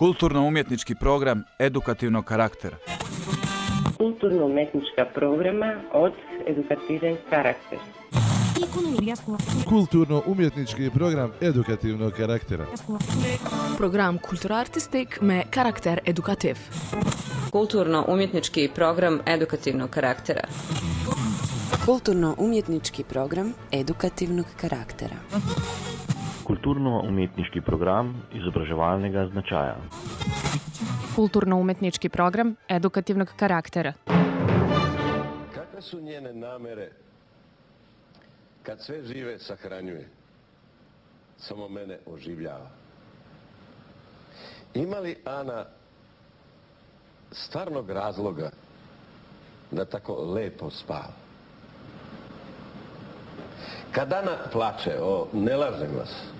Kulturno-umjetnički program edukativnog karaktera. Kulturno-umjetnička programa od edukativen karakter. Kulturno-umjetnički program edukativnog karaktera. Program kulturartistik me karakter edukativ. Kulturno-umjetnički program edukativnog karaktera. Kulturno-umjetnički program edukativnog karaktera. Kulturno-umjetniški program izobraževalnega značaja. Kulturno-umjetnički program edukativnog karaktera. Kakve su njene namere kad sve žive sahranjuje? Samo mene oživljava. Ima li Ana stvarnog razloga da tako lepo spava? Kad Ana plače, o, ne lažem vas,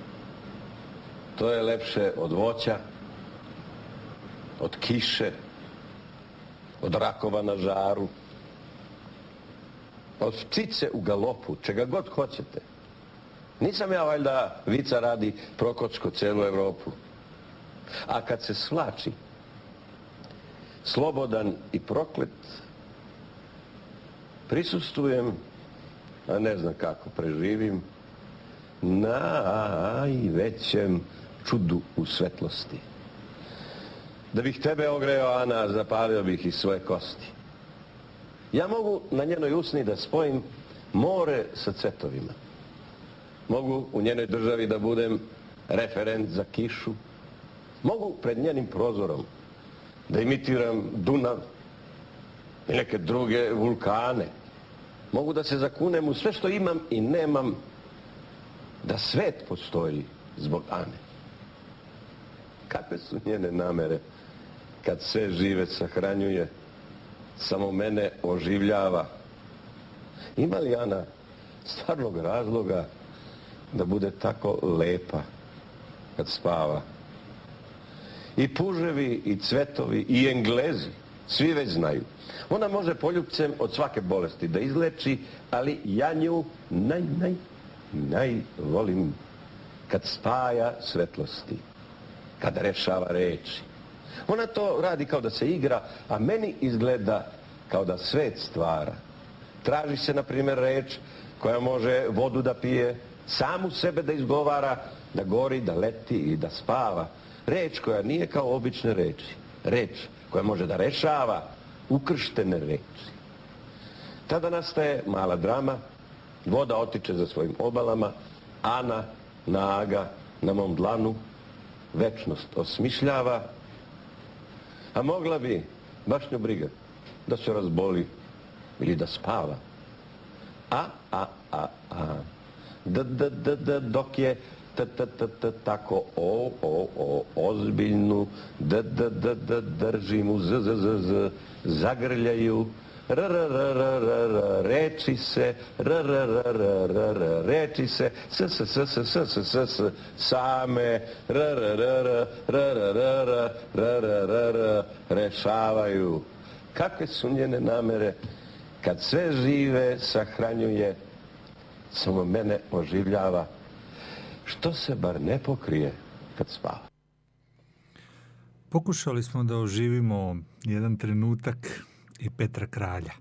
to je lepše od voća, od kiše, od rakova na žaru, od ptice u galopu, čega god hoćete. Nisam ja valjda vica radi prokocko cijelu Europu. A kad se svlači, slobodan i proklet, prisustujem, a ne znam kako preživim, najvećem čudu u svetlosti. Da bih tebe ogreo, Ana, zapalio bih i svoje kosti. Ja mogu na njenoj usni da spojim more sa cvetovima. Mogu u njenoj državi da budem referent za kišu. Mogu pred njenim prozorom da imitiram Dunav i neke druge vulkane. Mogu da se zakunem u sve što imam i nemam da svet postoji zbog Ane. Kakve su njene namere kad sve žive sahranjuje, samo mene oživljava. Ima li Ana stvarnog razloga da bude tako lepa kad spava? I puževi, i cvetovi, i englezi, svi već znaju. Ona može poljubcem od svake bolesti da izleči, ali ja nju naj, naj, naj volim kad spaja svetlosti, kad rešava reči. Ona to radi kao da se igra, a meni izgleda kao da svet stvara. Traži se, na primjer, reč koja može vodu da pije, samu sebe da izgovara, da gori, da leti i da spava. Reč koja nije kao obične reči. Reč koja može da rešava ukrštene reči. Tada nastaje mala drama, voda otiče za svojim obalama, Ana naga na mom dlanu, večnost osmišljava, a mogla bi, baš nju briga, da se razboli ili da spava. A, a, a, a, d, d, d, d, dok je t, t, t, t, tako o, o, o, ozbiljnu, d, d, d, d, drži mu z, z, z, z, zagrljaju, reči se, reči se, s, s, s, s, s, s, s, s, same, rešavaju. Kakve su njene namere kad sve žive sahranjuje, samo mene oživljava, što se bar ne pokrije kad spava. Pokušali smo da oživimo jedan trenutak i Petra Kralja.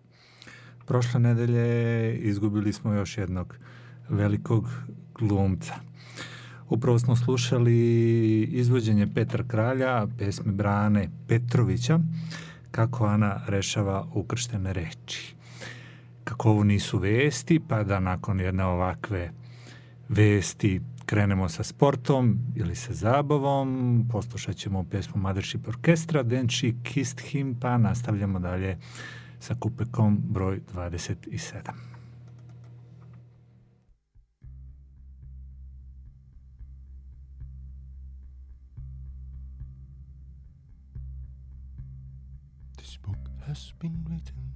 Prošle nedelje izgubili smo još jednog velikog glumca. Upravo smo slušali izvođenje Petra Kralja, pesme Brane Petrovića, kako Ana rešava ukrštene reči. Kako ovo nisu vesti, pa da nakon jedne ovakve vesti krenemo sa sportom ili sa zabavom, poslušat ćemo pesmu Mothership Orkestra, She Kissed Him, pa nastavljamo dalje sa kupekom broj 27. This book has been written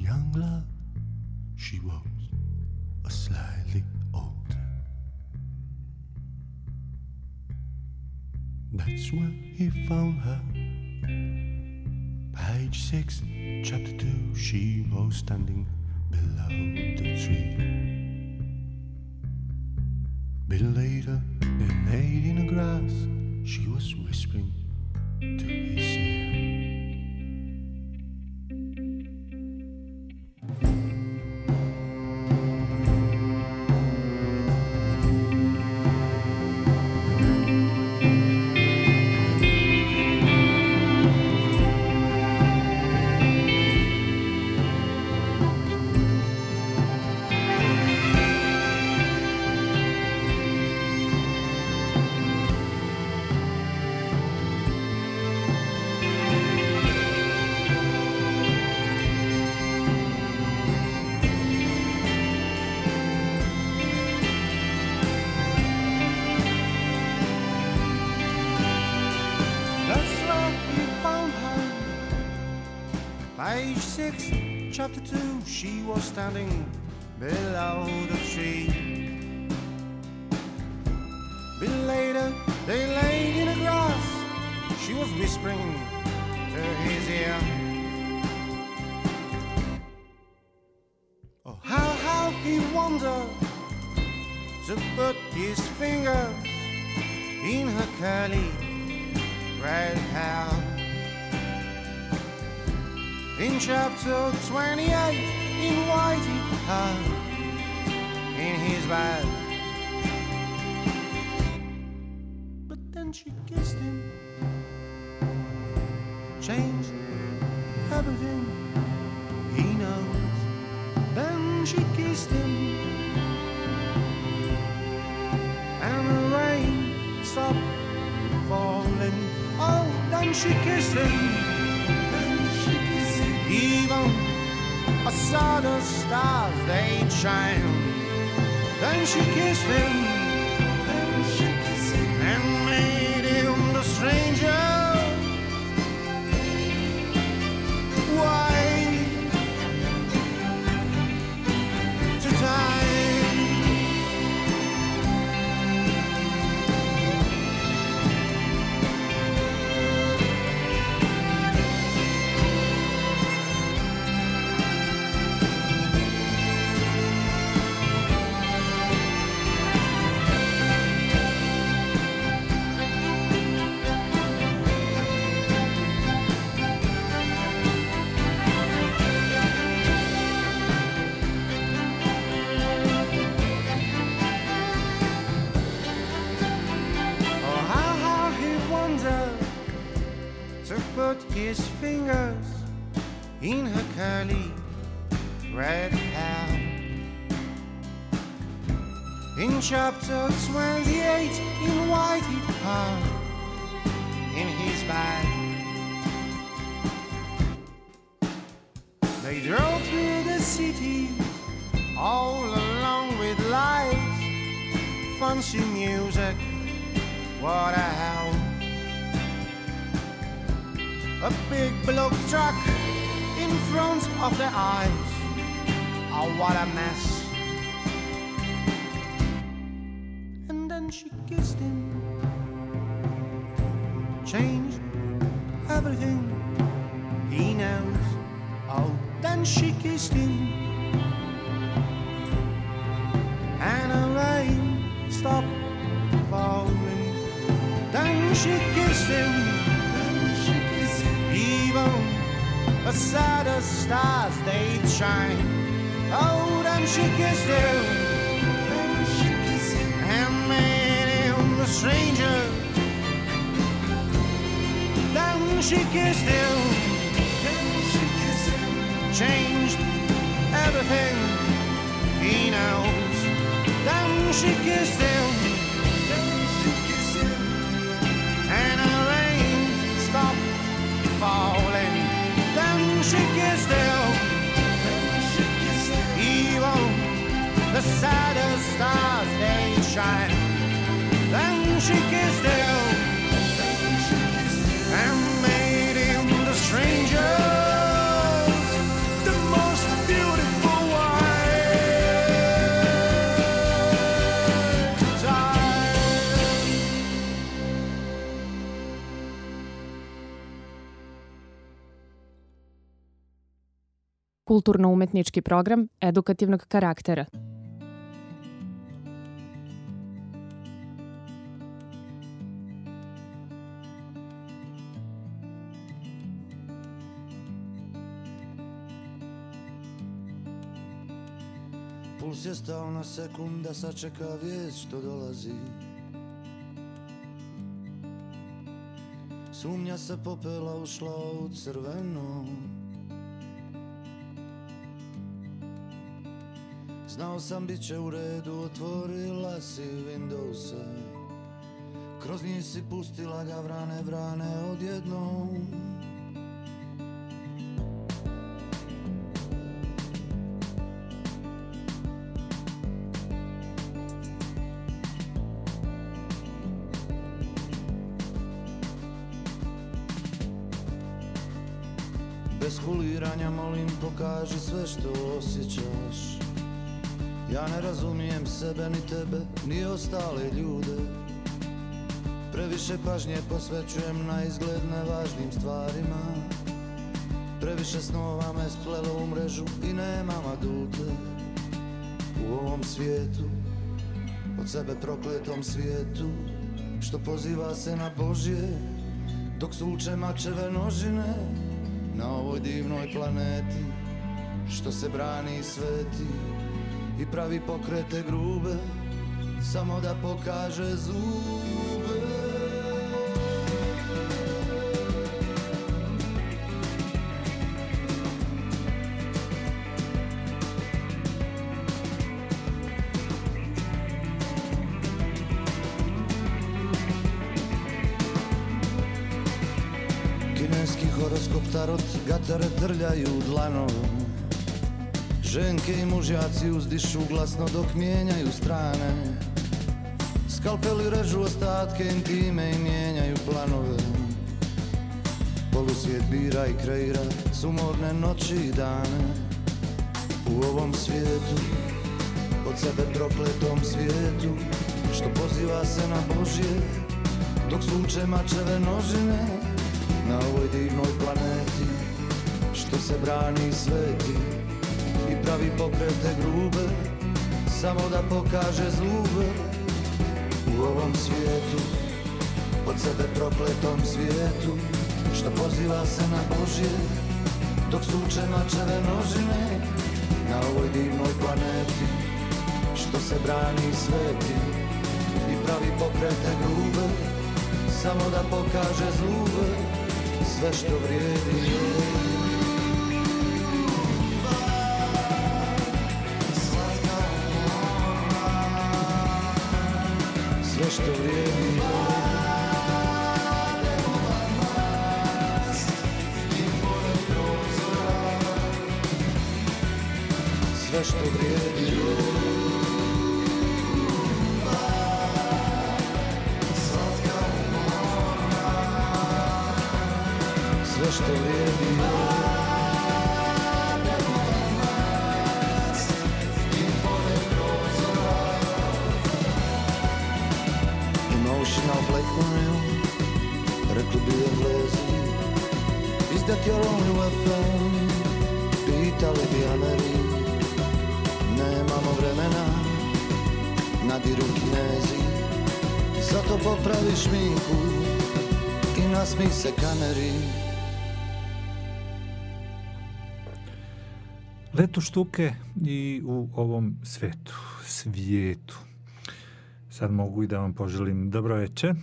young love, she was a slightly older. That's when he found her Page 6, chapter 2, she was standing below the tree. A bit later, they laid in the grass, she was whispering to his ear. Standing below the tree. Bit later, they laid in the grass. She was whispering to his ear. Oh, how, how he wondered to put his fingers in her curly red hair. In chapter 28, car in his ride. I saw the stars they'd shine. Then she kissed him. Chapter 28, in whitey her in his bag. They drove through the city all along with lights, fancy music what a hell. A big block truck in front of their eyes. Oh, what a mess. She kissed him. Changed everything he knows. Oh, then she kissed him. And the rain stopped falling. Then she kissed him. Then she kissed him. Even the saddest stars they'd shine. Oh, then she kissed him. Stranger. Then she kissed him. She kissed. Changed everything he knows. Then she kissed him. and the rain stopped falling. Then she kissed him. Even the saddest stars they shine. Then she kissed him and made him the stranger. The most beautiful wife kulturno-umetnički program edukativnog karaktera. Puls je stao na sekunda, sačeka vijest što dolazi. Sumnja se popela ušla u crveno. Znao sam bit će u redu, otvorila si Windowsa. Kroz njih si pustila ga vrane, vrane odjednom Bez kuliranja molim pokaži sve što osjećaš. Ja ne razumijem sebe ni tebe ni ostale ljude. Previše pažnje posvećujem na izgled nevažnim stvarima. Previše snova me splelo u mrežu i nemam adute U ovom svijetu, od sebe prokletom svijetu Što poziva se na Božje, dok suče mačeve nožine na ovoj divnoj planeti Što se brani i sveti I pravi pokrete grube Samo da pokaže zube trljaju dlanom. Ženke i mužjaci uzdišu glasno dok mijenjaju strane. Skalpeli režu ostatke intime i mijenjaju planove. Polusvijet bira i kreira sumorne noći i dane. U ovom svijetu, od sebe prokletom svijetu Što poziva se na Božje, dok sunče mačeve nožine Na ovoj divnoj planeti, što se brani sveti I pravi pokrete grube, samo da pokaže zube U ovom svijetu, od sebe prokletom svijetu Što poziva se na Božje, dok suče mačeve nožine Na ovoj divnoj planeti, što se brani sveti I pravi pokrete grube, samo da pokaže zube Sve što vrijedi štuke i u ovom svetu, svijetu. Sad mogu i da vam poželim dobro veče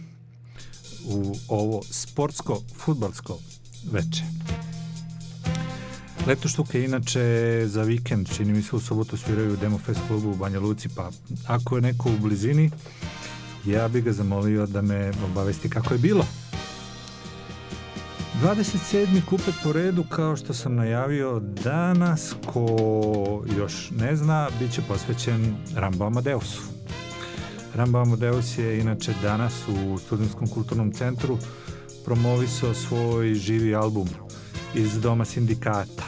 u ovo sportsko, futbalsko veče. Leto štuke inače za vikend, čini mi se u sobotu sviraju u Demo Fest klubu u Banja Luci, pa ako je neko u blizini, ja bi ga zamolio da me obavesti kako je bilo. 27. kupet po redu, kao što sam najavio danas, ko još ne zna, bit će posvećen Rambo Amadeusu. Rambo Amadeus je inače danas u Studentskom kulturnom centru promovisao svoj živi album iz Doma sindikata.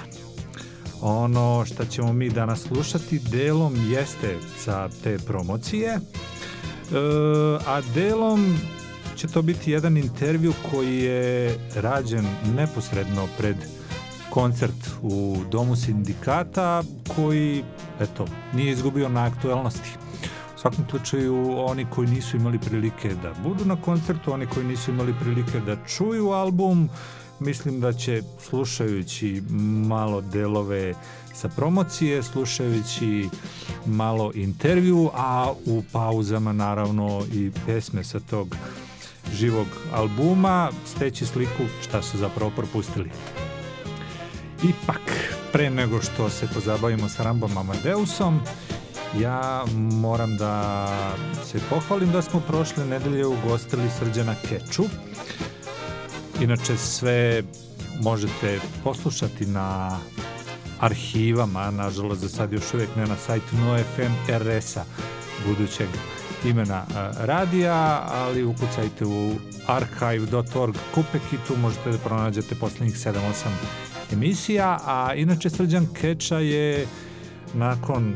Ono što ćemo mi danas slušati delom jeste sa te promocije, e, a delom će to biti jedan intervju koji je rađen neposredno pred koncert u Domu sindikata koji, eto, nije izgubio na aktuelnosti. U svakom slučaju, oni koji nisu imali prilike da budu na koncertu, oni koji nisu imali prilike da čuju album, mislim da će slušajući malo delove sa promocije, slušajući malo intervju, a u pauzama naravno i pesme sa tog živog albuma, steći sliku šta su zapravo propustili. Ipak, pre nego što se pozabavimo sa Rambom Amadeusom, ja moram da se pohvalim da smo prošle nedelje ugostili Srđana Keču. Inače sve možete poslušati na arhivama, nažalost za sad još uvijek ne na sajtu NoFM RS-a budućeg imena radija, ali ukucajte u archive.org kupek i tu možete da pronađete poslednjih 7-8 emisija, a inače Srđan Keča je nakon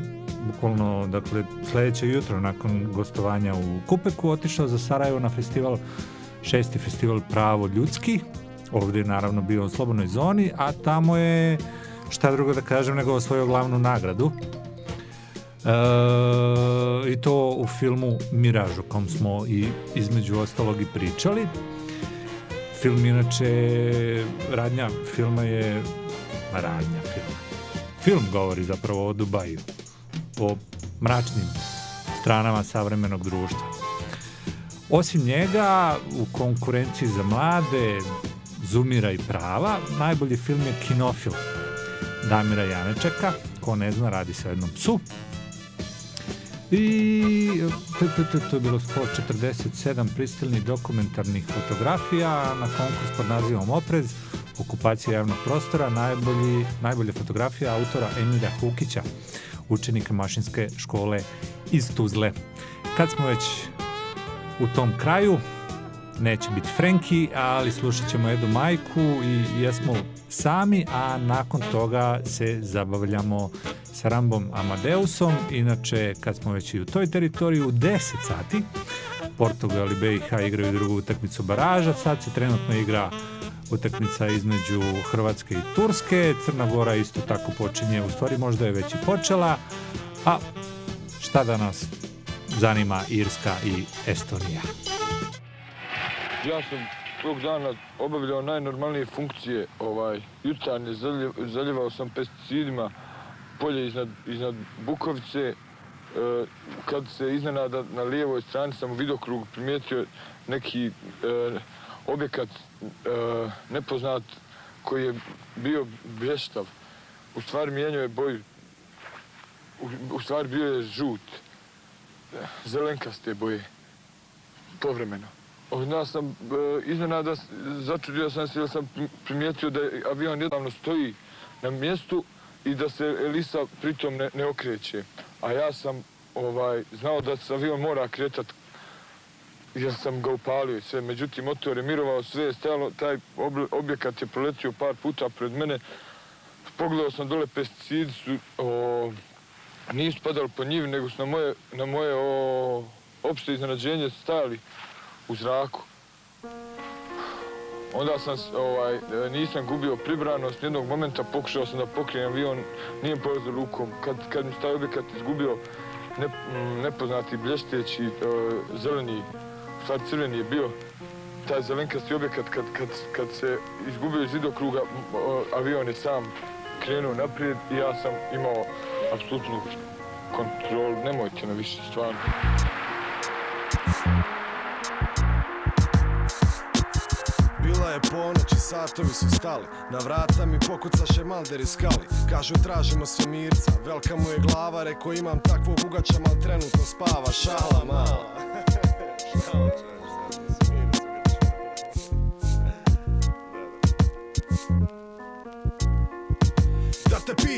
bukvalno, dakle, sledeće jutro nakon gostovanja u Kupeku otišao za Sarajevo na festival, šesti festival Pravo ljudski, ovdje je naravno bio u slobodnoj zoni, a tamo je, šta drugo da kažem, nego osvojio glavnu nagradu. E, I to u filmu Miraž, o kom smo i između ostalog i pričali. Film inače, radnja filma je radnja filma. Film govori zapravo o Dubaju, o mračnim stranama savremenog društva. Osim njega, u konkurenciji za mlade, Zumira i prava, najbolji film je Kinofil Damira Janečeka, ko ne zna, radi se o jednom psu. I to, to, to, to je bilo 147 pristilnih dokumentarnih fotografija na konkurs pod nazivom Oprez, okupacija javnog prostora, najbolji, najbolja fotografija autora Emilija Hukića, učenika mašinske škole iz Tuzle. Kad smo već u tom kraju, neće biti Frenki, ali slušat ćemo Edu Majku i jesmo sami, a nakon toga se zabavljamo sa Rambom Amadeusom. Inače, kad smo već i u toj teritoriji, u 10 sati, Portugal i BiH igraju drugu utakmicu baraža, sad se trenutno igra utakmica između Hrvatske i Turske, Crna Gora isto tako počinje, u stvari možda je već i počela, a šta da nas zanima Irska i Estonija. Ja sam tog dana obavljao najnormalnije funkcije, ovaj, jutarnje zaljevao sam pesticidima polje iznad, Bukovice, e, kad se iznenada na lijevoj strani sam u vidokrugu primijetio neki e, objekat e, nepoznat koji je bio blještav. U stvari mijenjao je boju. U, stvari bio je žut. Zelenkaste boje. Povremeno. Sam iznenada začudio sam se jer sam primijetio da avion nedavno stoji na mjestu i da se Elisa pritom ne, okreće. A ja sam ovaj, znao da se avion mora kretat jer sam ga upalio i sve. Međutim, motor je mirovao, sve stajalo, taj objekat je proletio par puta pred mene. Pogledao sam dole pesticidi su, o, nisu padali po njivi, nego su na moje, na moje opšte iznenađenje stajali u zraku. Onda sam, ovaj, nisam gubio pribranost, jednog momenta pokušao sam da pokrijem avion, nije polazio rukom. Kad, kad mi taj objekat izgubio, ne, nepoznati blješteći, uh, zeleni, u stvari crveni je bio, taj zelenkasti objekat, kad, kad, kad se izgubio iz vidokruga, uh, avion je sam krenuo naprijed i ja sam imao apsolutnu kontrolu. Nemojte na više stvarno. Bila je ponoć i satovi su stali. Na vrata mi pokucaše malderi skali Kažu tražimo svemirca Velika mu je glava, reko imam takvog ugača Mal trenutno spava, šala mala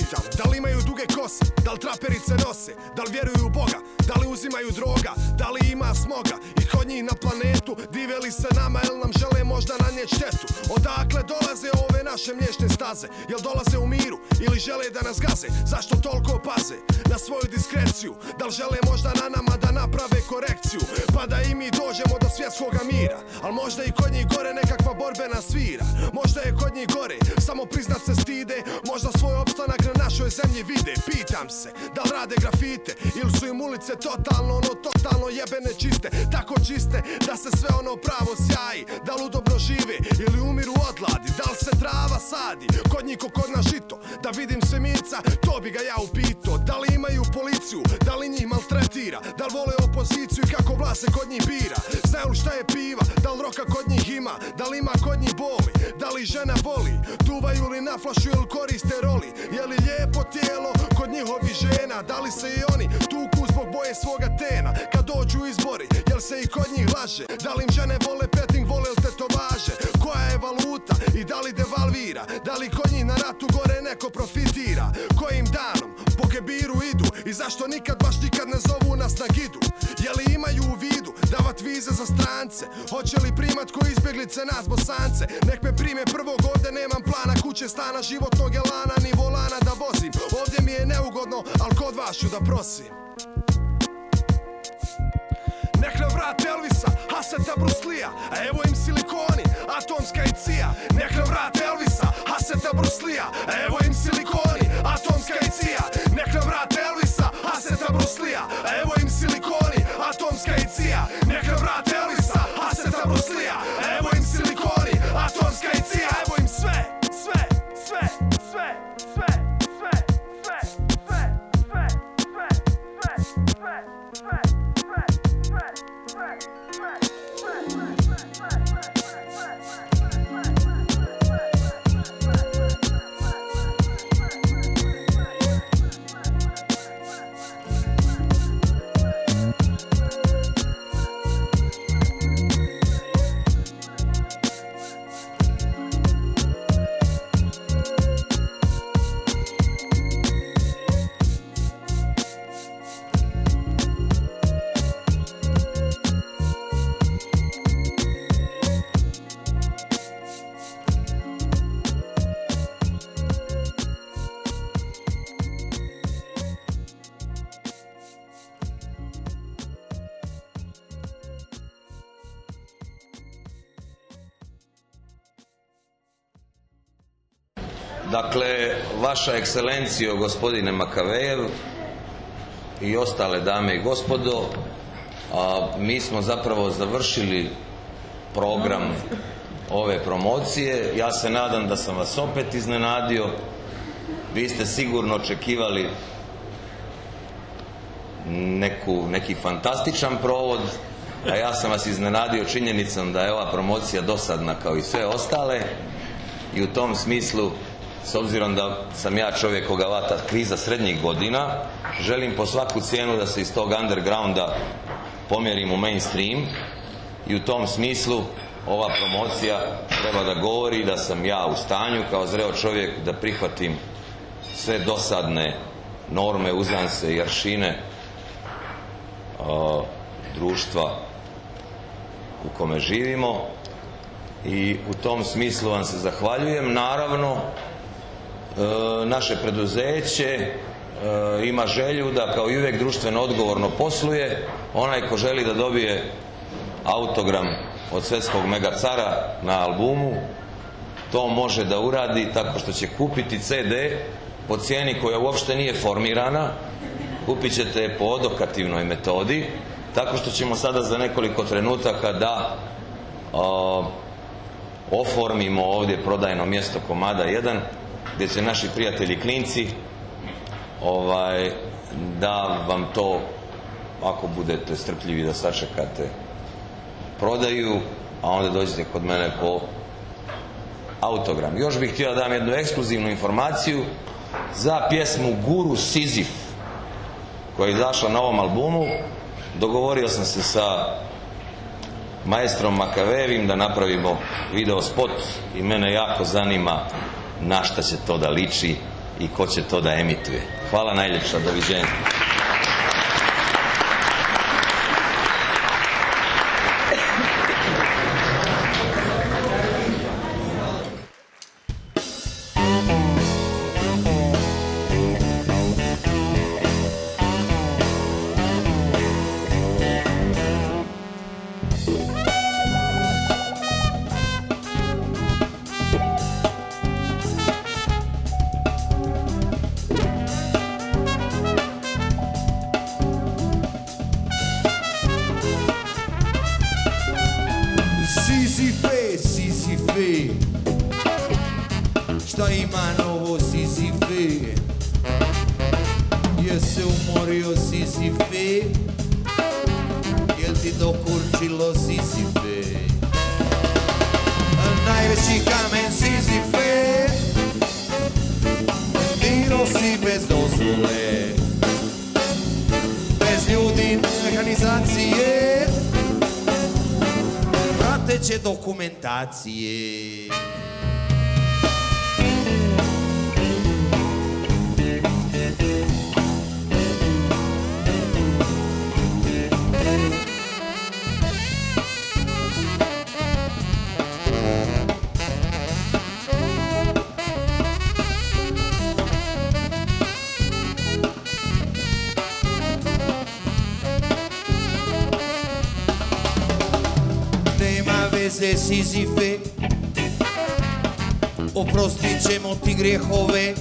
pitam, da li imaju duge kose, da li traperice nose, da li vjeruju u Boga, da li uzimaju droga, da li ima smoga? I kod njih na planetu, diveli se nama ili nam žele možda nanijeti štetu. Odakle dolaze ove naše mliječne staze? Jel dolaze u miru ili žele da nas gaze? Zašto toliko paze na svoju diskreciju? Da li žele možda na nama da naprave korekciju? Pa da i mi dođemo do svjetskoga mira. Al možda i kod njih gore nekakva borbena svira. Možda je kod njih gore samo priznat se stide. Možda svoj opstanak na našoj zemlji vide. Pitam se da li rade grafite Ili su im ulice totalno ono totalno jebene čiste. Tako čiste da se sve ono pravo sjaji. Da li udobno žive ili umiru od gladi Da li se trava sadi kod njih ko kod na žito? Da vidim svemirca to bi ga ja upito Da li imaju policiju, da li njih maltretira? Da li vole opoziciju i kako vlast se kod njih bira? Znaju li šta je piva, da li roka kod njih ima? Da li ima kod njih boli, da li žena voli? Duvaju li na flašu ili koriste roli? Je li lijepo tijelo kod njihovih žena. Da li se i oni tuku zbog boje svoga tena? Kad dođu izbori, jel se i kod njih laže? Da li im žene vole petting, vole li tetovaže? Koja je valuta i da li devalvira? Da li kod njih na ratu gore neko profitira? Kojim danom po kebiru idu I zašto nikad baš nikad ne zovu nas na gidu Je li imaju u vidu davat vize za strance? Hoće li primat ko izbjeglice nas bosance? Nek me prime prvog ovdje nemam plana. Kuće, stana, životnog elana Ni volana da vozim. Ovdje mi je neugodno, al kod vas ću da prosim. Nek nam vrate Elvisa, Haseta Bruslija A evo im silikoni, atomska i cija Nek nam vrate Elvisa, Haseta Bruslija A evo im silikoni, atomska i cija Nek nam vrate Elvisa, Haseta Bruslija A evo Atomska i cija, neka vrate Elisa, a se tamo slija Dakle, vaša ekscelencijo, gospodine Makavejev i ostale dame i gospodo, a, mi smo zapravo završili program ove promocije. Ja se nadam da sam vas opet iznenadio. Vi ste sigurno očekivali neku, neki fantastičan provod, a ja sam vas iznenadio činjenicom da je ova promocija dosadna kao i sve ostale i u tom smislu s obzirom da sam ja čovjek koga vata kriza srednjih godina, želim po svaku cijenu da se iz tog undergrounda pomjerim u mainstream i u tom smislu ova promocija treba da govori da sam ja u stanju kao zreo čovjek da prihvatim sve dosadne norme, uzanse i aršine društva u kome živimo i u tom smislu vam se zahvaljujem. Naravno, naše preduzeće e, ima želju da kao i uvijek društveno odgovorno posluje. Onaj ko želi da dobije autogram od svjetskog megacara na albumu, to može da uradi tako što će kupiti CD po cijeni koja uopšte nije formirana, kupit ćete je po odokativnoj metodi, tako što ćemo sada za nekoliko trenutaka da a, oformimo ovdje prodajno mjesto komada 1 gdje će naši prijatelji klinci ovaj, da vam to ako budete strpljivi da sačekate prodaju a onda dođete kod mene po autogram. Još bih htio da dam jednu ekskluzivnu informaciju za pjesmu Guru Sizif koja je izašla na ovom albumu. Dogovorio sam se sa maestrom Makavevim da napravimo video spot i mene jako zanima na šta će to da liči i ko će to da emituje. Hvala najljepša, doviđenja. te Sísife, oprosti ćemo ti grehove,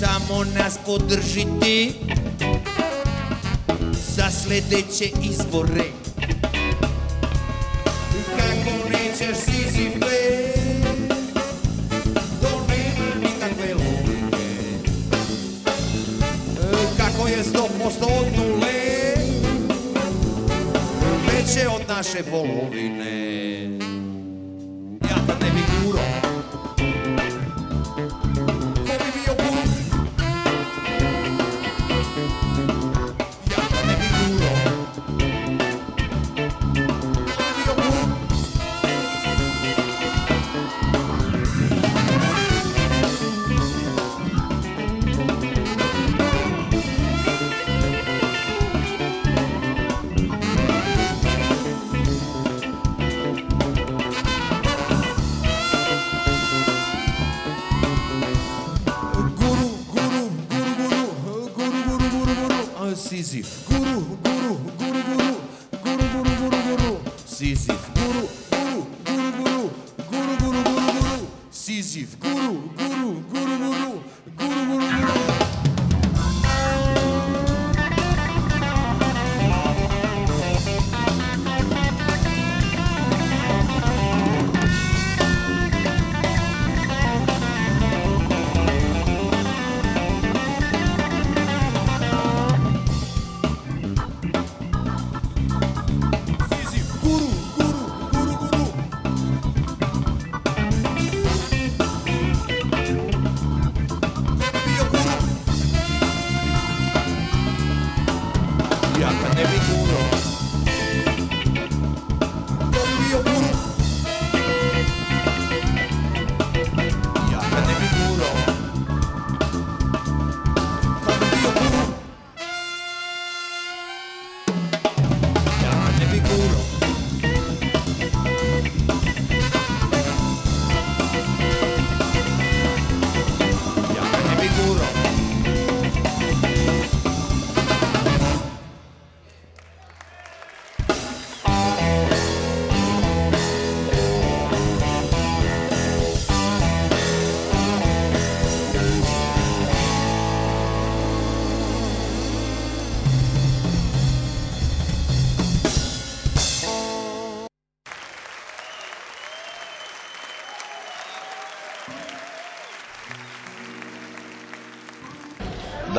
samo nas podržiti za sledeće izbore. Veće od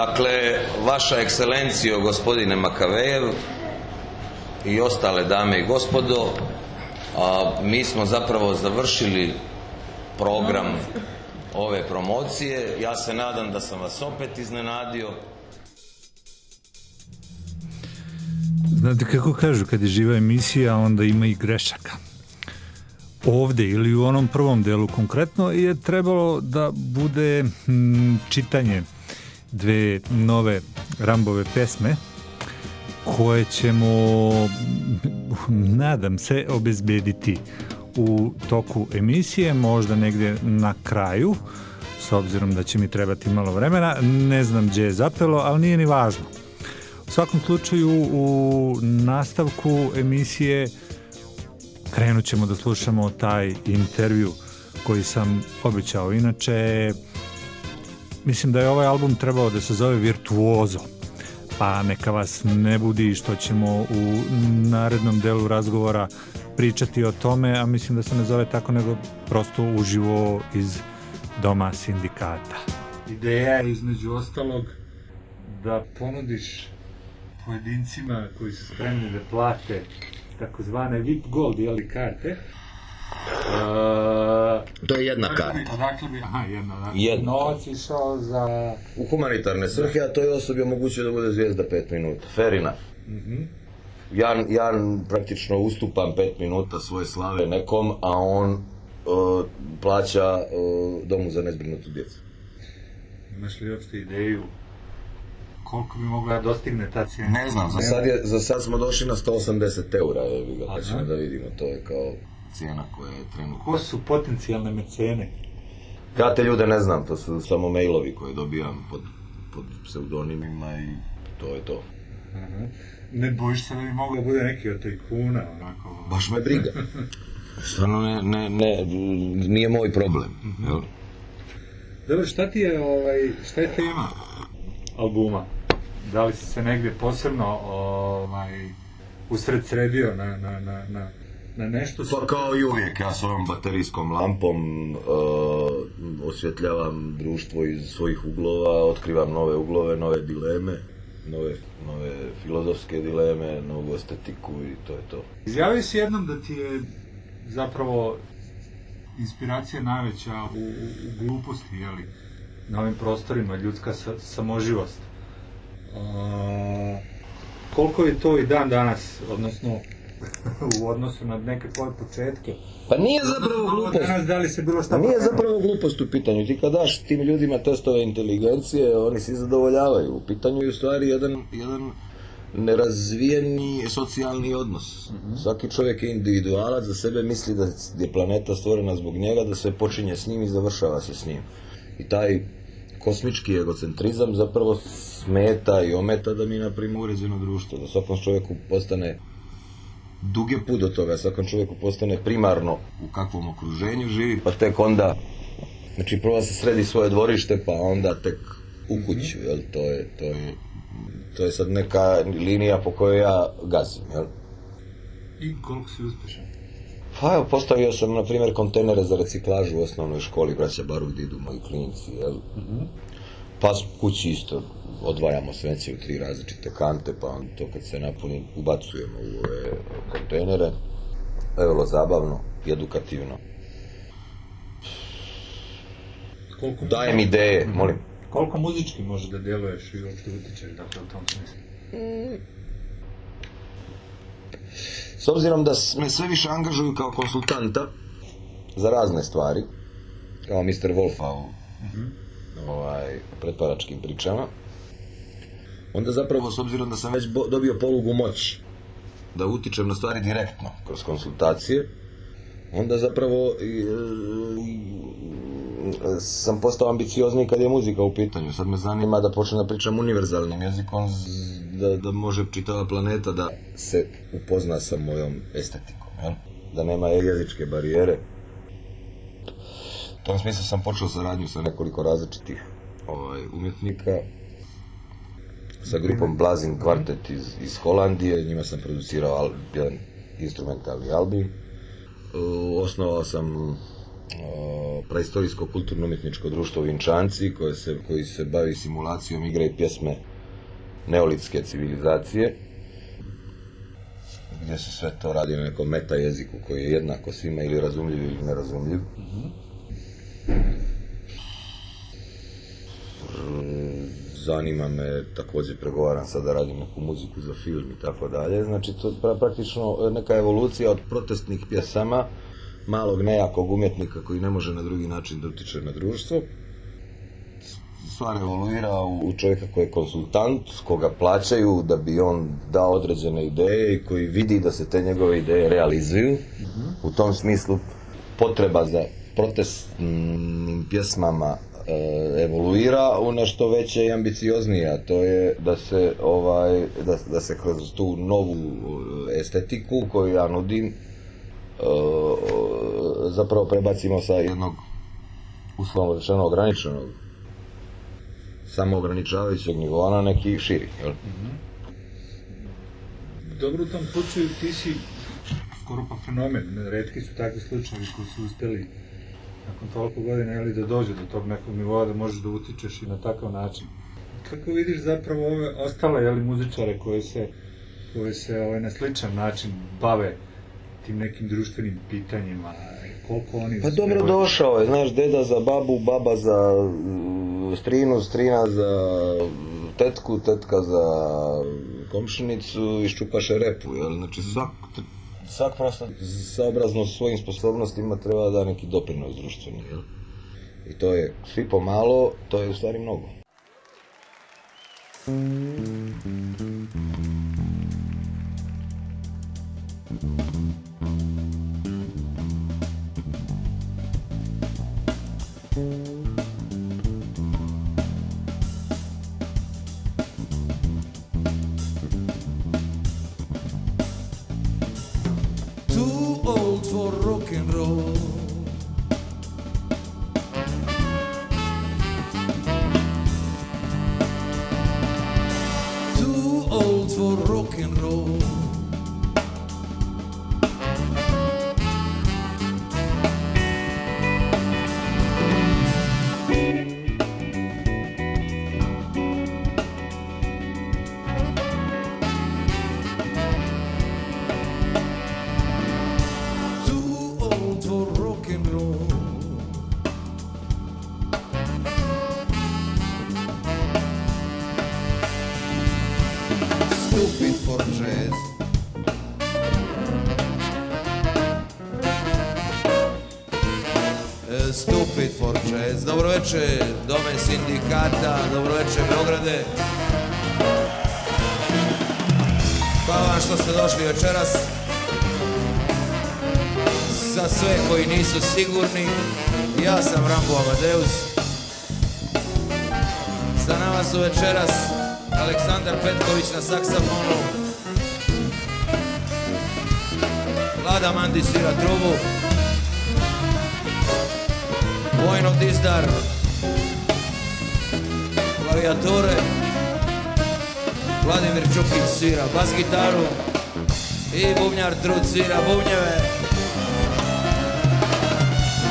Dakle, vaša ekscelencijo, gospodine Makavejev i ostale dame i gospodo, a, mi smo zapravo završili program ove promocije. Ja se nadam da sam vas opet iznenadio. Znate kako kažu, kad je živa emisija, onda ima i grešaka. Ovde ili u onom prvom delu konkretno je trebalo da bude mm, čitanje dve nove Rambove pesme koje ćemo, nadam se, obezbediti u toku emisije, možda negdje na kraju, s obzirom da će mi trebati malo vremena. Ne znam gdje je zapelo, ali nije ni važno. U svakom slučaju u nastavku emisije krenut ćemo da slušamo taj intervju koji sam obećao. Inače, mislim da je ovaj album trebao da se zove Virtuozo, pa neka vas ne budi što ćemo u narednom delu razgovora pričati o tome, a mislim da se ne zove tako, nego prosto uživo iz doma sindikata. Ideja je između ostalog da ponudiš pojedincima koji su spremni da plate takozvane VIP Gold jeli karte. To je jedna karta. Odakle bi, aha, jedna, dakle, Jedna. novac išao za... U humanitarne svrhe, a toj osobi omogućuje da bude zvijezda 5 minuta. Fair enough. Mhm. Ja, ja praktično ustupam 5 minuta svoje slave nekom, a on uh, plaća uh, domu za nezbrinutu djecu. Imaš li uopšte ideju koliko bi mogla da dostigne ta cijena? Ne znam, za sad, je, za sad smo došli na 180 eura, jebi ga, pa ćemo da vidimo, to je kao cijena koja je trenutno. Ko su potencijalne mecene? Ja te ljude ne znam, to su samo mailovi koje dobijam pod, pod pseudonimima i to je to. Aha. Ne bojiš se da bi moglo da bude neki od tajkuna, onako... Baš me briga. Stvarno ne, ne, ne, nije moj problem. Jel? Dobro, šta ti je, ovaj, šta je tema albuma? Da li si se negdje posebno ovaj, usred sredio na, na, na, na, na nešto? Pa kao i uvijek, ja s ovom baterijskom lampom uh, osvjetljavam društvo iz svojih uglova, otkrivam nove uglove, nove dileme, nove, nove filozofske dileme, novu estetiku i to je to. Izjavio si jednom da ti je zapravo inspiracija najveća u, u, u gluposti, jeli, na ovim prostorima, ljudska sa, samoživost. A, koliko je to i dan danas, odnosno u odnosu na neke tvoje početke? Pa nije zapravo glupost. Danas da li se bilo šta Pa nije zapravo glupost u pitanju. Ti kad daš tim ljudima testove inteligencije, oni svi zadovoljavaju. U pitanju je u stvari jedan, jedan nerazvijeni socijalni odnos. Svaki čovjek je individualac, za sebe misli da je planeta stvorena zbog njega, da se počinje s njim i završava se s njim. I taj kosmički egocentrizam zapravo smeta i ometa da mi napravimo uređeno društvo, da svakom čovjeku postane dug je put do toga, svakom čovjeku postane primarno u kakvom okruženju živi, pa tek onda, znači prvo se sredi svoje dvorište, pa onda tek u kuću, jel, to je, to je, to je sad neka linija po kojoj ja gazim, jel. I koliko si uspješan? Pa evo, postavio sam, na primjer, kontejnere za reciklažu u osnovnoj školi, braća gdje idu moji klinici, jel. Pa kući isto odvajamo smeće u tri različite kante, pa onda to kad se napuni ubacujemo u ove kontejnere. Vrlo zabavno i edukativno. Koliko Dajem ideje, molim. Koliko muzički možeš da djeluješ i uopšte utičeš, dakle, u tom smislu? S obzirom da me sve više angažuju kao konsultanta za razne stvari, kao Mr. Wolfa u ovaj, pretparačkim pričama, onda zapravo, s obzirom da sam već dobio polugu moći da utičem na stvari direktno kroz konsultacije, onda zapravo e, sam postao ambiciozniji kad je muzika u pitanju. Sad me zanima da počnem da pričam univerzalnim jezikom, da, da može čitava planeta da se upozna sa mojom estetikom, da nema jezičke barijere. U tom smislu sam počeo saradnju sa nekoliko različitih ovaj, umjetnika, sa grupom Blazin Kvartet iz, iz Holandije, njima sam producirao al, jedan instrumentalni album. E, osnovao sam e, praistorijsko kulturno-umjetničko društvo Vinčanci koje se, koji se bavi simulacijom igre i pjesme neolitske civilizacije gdje se sve to radi na nekom meta jeziku koji je jednako svima ili razumljiv ili nerazumljiv. Zanima me, također pregovaram sad da radim neku muziku za film i tako dalje. Znači, to je pra- praktično neka evolucija od protestnih pjesama, malog nejakog umjetnika koji ne može na drugi način da utiče na društvo. Stvar evoluira u čovjeka koji je konsultant, koga plaćaju da bi on dao određene ideje i koji vidi da se te njegove ideje realizuju. U tom smislu potreba za protestnim pjesmama e, evoluira u nešto veće i ambicioznije, a to je da se ovaj da, da se kroz tu novu e, estetiku koju ja nudim e, zapravo prebacimo sa jednog uslovno rečeno ograničenog samo ograničavajućeg nivoa na neki širi. Jel? Dobro, u tom slučaju ti si skoro pa fenomen. Redki su takvi slučajevi koji su uspjeli nakon toliko godina jeli, da dođe do tog nekog nivoa da možeš da utičeš i na takav način. Kako vidiš zapravo ove ostale jeli, muzičare koje se, koje se ovaj, na sličan način bave tim nekim društvenim pitanjima, koliko oni... Pa dobro došao je, znaš, deda za babu, baba za mm, strinu, strina za tetku, tetka za komšinicu i ščupaše repu, jel? Znači svak, svak prosto saobrazno svojim sposobnostima treba da neki doprinos društveni, jel? I to je svi pomalo, to je u stvari mnogo. Too dome sindikata, dobro večer Beograde. Hvala vam što ste došli večeras. Za sve koji nisu sigurni, ja sam Rambo Amadeus. Sa nama su večeras Aleksandar Petković na saksafonu. Vlada Mandi svira trubu. Vojno Dizdar. Klavijature. Vladimir Čukić svira bas gitaru. I bubnjar Trud svira bubnjeve.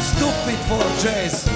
Stupid for jazz.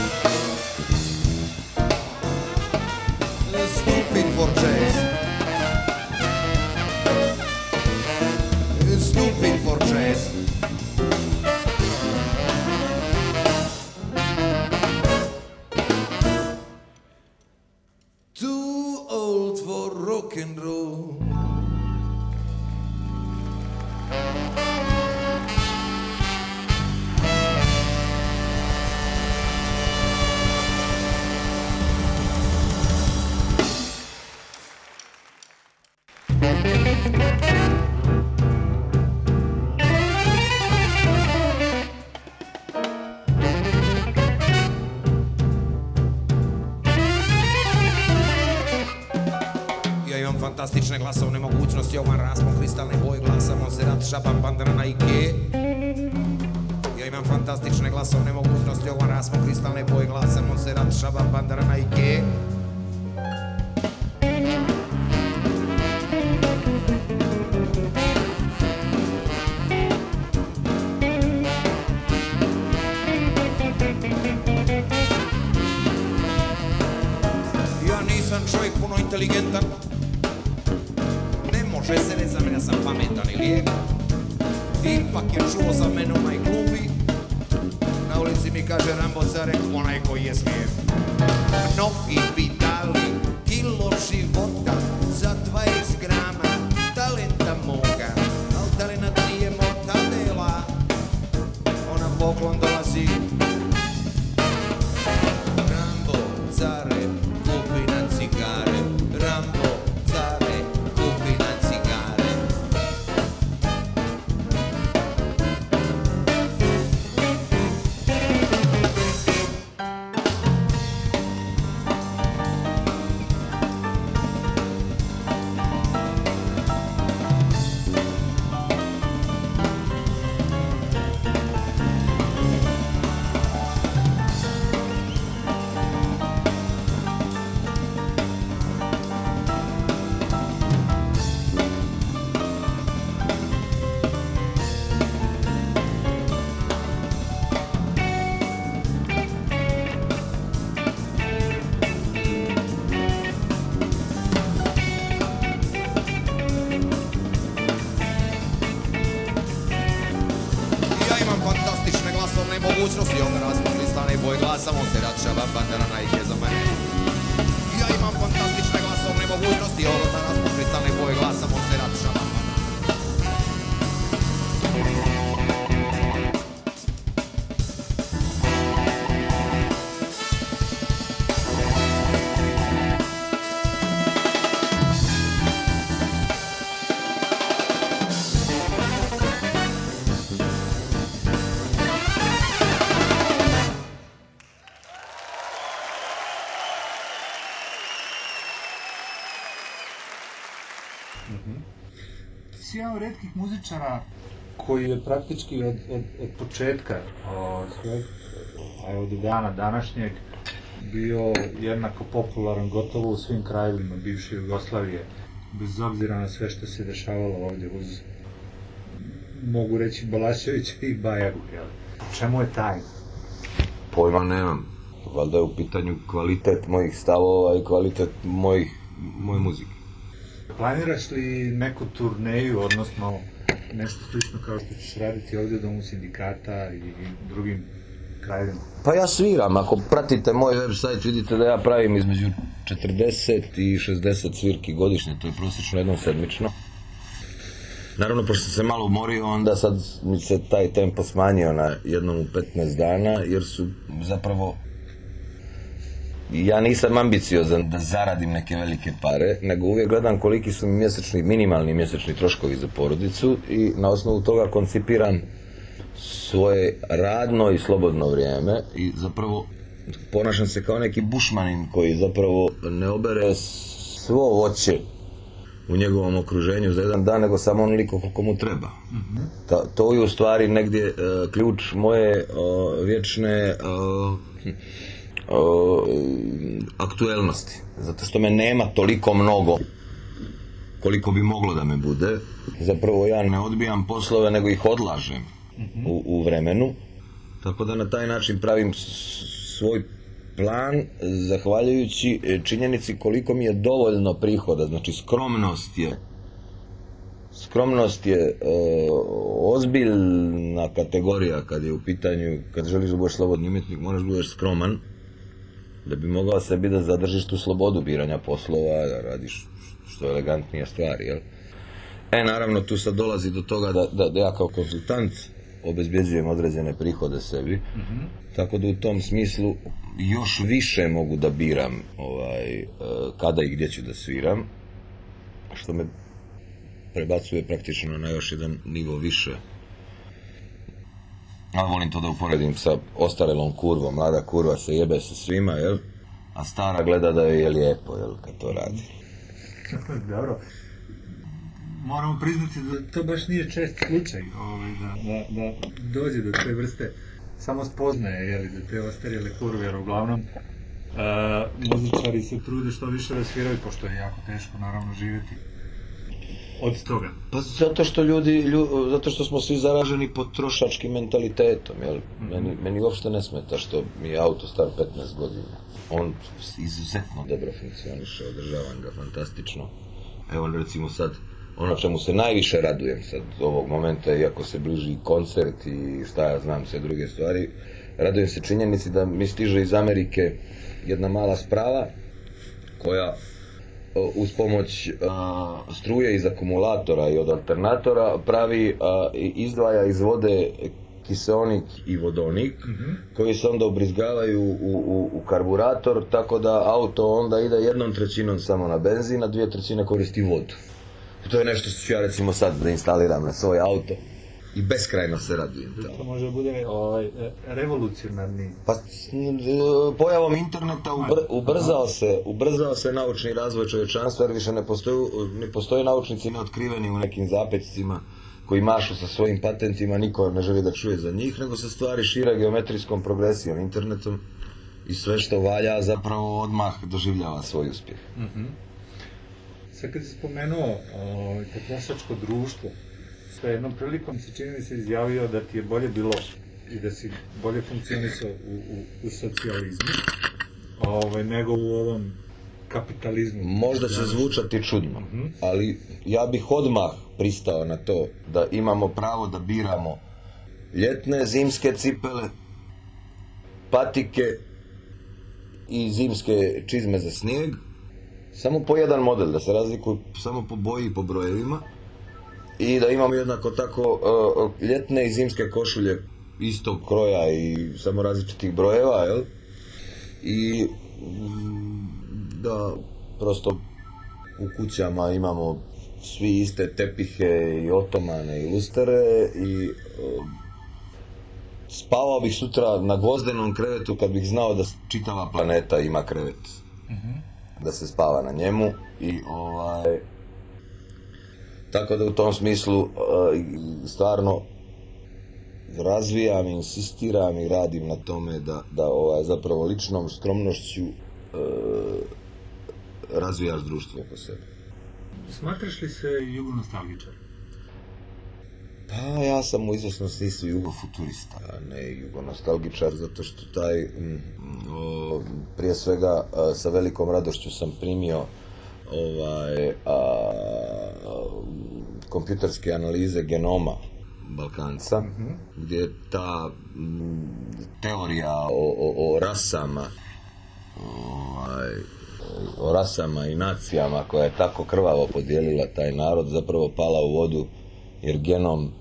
Muzičara koji je praktički od, od, od početka o, svog, a do dana današnjeg bio jednako popularan gotovo u svim krajevima bivše Jugoslavije, bez obzira na sve što se dešavalo ovdje uz mogu reći Balaševića i Bajagu, jel? Čemu je taj? Pojma nemam. Valjda je u pitanju kvalitet mojih stavova i kvalitet mojih, moje muzike. Planiraš li neku turneju, odnosno nešto slično kao što ćeš raditi ovdje u Domu sindikata i drugim krajevima? Pa ja sviram, ako pratite moj website vidite da ja pravim između 40 i 60 svirki godišnje, to je prosječno jednom sedmično. Naravno, pošto se malo umorio, onda sad mi se taj tempo smanjio na jednom u 15 dana, jer su zapravo ja nisam ambiciozan da zaradim neke velike pare, nego uvijek gledam koliki su mjesečni, minimalni mjesečni troškovi za porodicu i na osnovu toga koncipiram svoje radno i slobodno vrijeme i zapravo ponašam se kao neki bušmanin koji zapravo ne obere svo voće u njegovom okruženju za jedan dan, nego samo onoliko koliko mu treba. Ta, to je u stvari negdje e, ključ moje o, vječne o, aktuelnosti. Zato što me nema toliko mnogo koliko bi moglo da me bude. Zapravo ja ne odbijam poslove, nego ih odlažem u, u vremenu. Tako da na taj način pravim svoj plan zahvaljujući e, činjenici koliko mi je dovoljno prihoda. Znači skromnost je Skromnost je e, ozbiljna kategorija kad je u pitanju, kad želiš da budeš slobodni umjetnik, moraš da budeš skroman da bi mogao sebi da zadržiš tu slobodu biranja poslova, da radiš što je elegantnija stvar, jel? E, naravno, tu sad dolazi do toga da, da, da ja kao konsultant obezbjeđujem određene prihode sebi, tako da u tom smislu još više mogu da biram ovaj, e, kada i gdje ću da sviram, što me prebacuje praktično na još jedan nivo više. Ja volim to da uporedim sa ostarelom kurvom. Mlada kurva se jebe sa svima, jel? A stara gleda da je lijepo, jel, kad to radi. Dobro. Moramo priznati da to baš nije čest slučaj, ovaj, da, da, da dođe do te vrste samo spoznaje, jeli, da te ostarjele kurve, jer uglavnom uh, muzičari se trude što više da sviraju, pošto je jako teško, naravno, živjeti od toga. Pa zato što ljudi, lju- zato što smo svi zaraženi potrošačkim mentalitetom, jel? Meni, meni uopšte ne smeta što mi je auto star 15 godina. On izuzetno dobro funkcioniše, održavam ga fantastično. Evo recimo sad, ono čemu se najviše radujem sad ovog momenta, iako se bliži koncert i šta ja znam, sve druge stvari, radujem se činjenici da mi stiže iz Amerike jedna mala sprava koja uz pomoć a, struje iz akumulatora i od alternatora pravi i izdvaja iz vode kiseonik i vodonik koji se onda ubrizgavaju u, u, u karburator tako da auto onda ide jednom trećinom samo na benzin, a dvije trećine koristi vodu. To je nešto što ću ja recimo sad da instaliram na svoj auto i beskrajno se radujem. To može da bude ovaj, e, revolucionarni Pa pojavom interneta ubr- ubrzao se, ubrzao se naučni razvoj čovječanstva jer više ne postoje, ne postoje naučnici neotkriveni u nekim zapecima koji mašu sa svojim patentima, niko ne želi da čuje za njih, nego se stvari šire geometrijskom progresijom, internetom i sve što valja zapravo odmah doživljava svoj uspjeh. Mhm. Sad kad si spomenuo ovaj, potrošačko društvo, sve jednom prilikom se čini mi se izjavio da ti je bolje bilo i da si bolje funkcionisao u, u, u socijalizmu ovaj, nego u ovom kapitalizmu. Možda će zvučati čudno, ali ja bih odmah pristao na to da imamo pravo da biramo ljetne, zimske cipele patike i zimske čizme za snijeg. Samo po jedan model, da se razlikuju samo po boji i po brojevima. I da imamo jednako tako uh, ljetne i zimske košulje istog kroja i samo različitih brojeva, jel? I mm, da prosto u kućama imamo svi iste tepihe i otomane i lustere i um, spavao bih sutra na gvozdenom krevetu kad bih znao da čitava planeta ima krevet. Da se spava na njemu i ovaj... Tako da u tom smislu uh, stvarno razvijam, insistiram i radim na tome da, da ovaj, zapravo ličnom skromnošću uh, razvijaš društvo oko sebe. Smatraš li se jugonostalgičar? Pa ja sam u izvjesnom smislu jugofuturista, a ne jugonostalgičar, zato što taj, mm, o, prije svega, a, sa velikom radošću sam primio ovaj, a, a, kompjuterske analize genoma Balkanca, gdje je ta teorija o, o, o rasama, ovaj, o rasama i nacijama koja je tako krvavo podijelila taj narod zapravo pala u vodu jer genom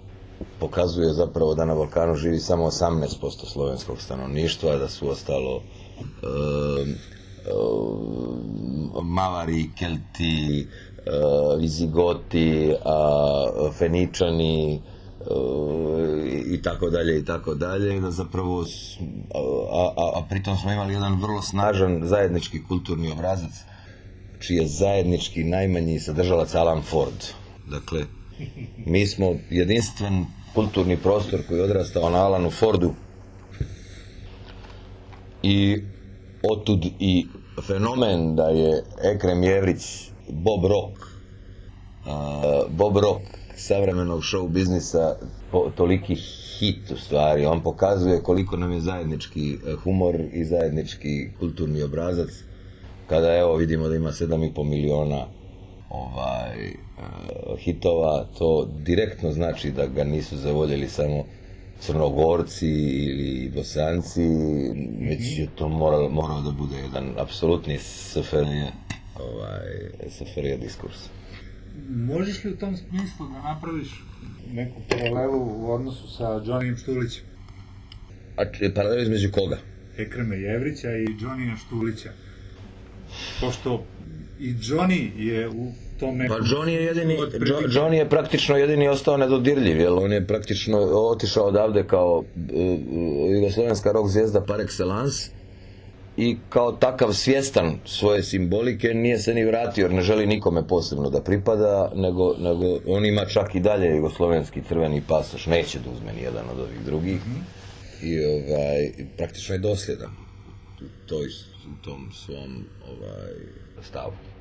pokazuje zapravo da na Balkanu živi samo 18% slovenskog stanovništva, da su ostalo Mavari, Kelti, e, Vizigoti, Feničani, e, i tako dalje i tako dalje da zapravo a, a, a pritom smo imali jedan vrlo snažan zajednički kulturni obrazac čiji je zajednički najmanji sadržalac Alan Ford. Dakle, mi smo jedinstven kulturni prostor koji je odrastao na Alanu Fordu i otud i fenomen da je Ekrem Jevrić Bob Rock Bob Rock savremenog show biznisa toliki hit u stvari. On pokazuje koliko nam je zajednički e, humor i zajednički kulturni obrazac kada evo vidimo da ima 7,5 miliona ovaj e, hitova, to direktno znači da ga nisu zavoljeli samo Crnogorci ili Bosanci, već je to moralo, morao da bude jedan apsolutni SFRJ, ovaj, SFRJ diskurs. Možeš li u tom smislu da napraviš neku paralelu u odnosu sa Johnnyjem Štulićem? A č- paralel između koga? Ekreme Jevrića i Johnnyja Štulića. Pošto i Johnny je u tom nekom... Pa Johnny je jedini, Johnny je praktično jedini ostao nedodirljiv, jer on je praktično otišao odavde kao e, e, jugoslovenska rock zvijezda par excellence i kao takav svjestan svoje simbolike nije se ni vratio jer ne želi nikome posebno da pripada, nego, nego on ima čak i dalje jugoslovenski crveni pasoš, neće da uzme ni jedan od ovih drugih. I ovaj, praktično je dosljedan u, toj, u tom svom ovaj, stavu.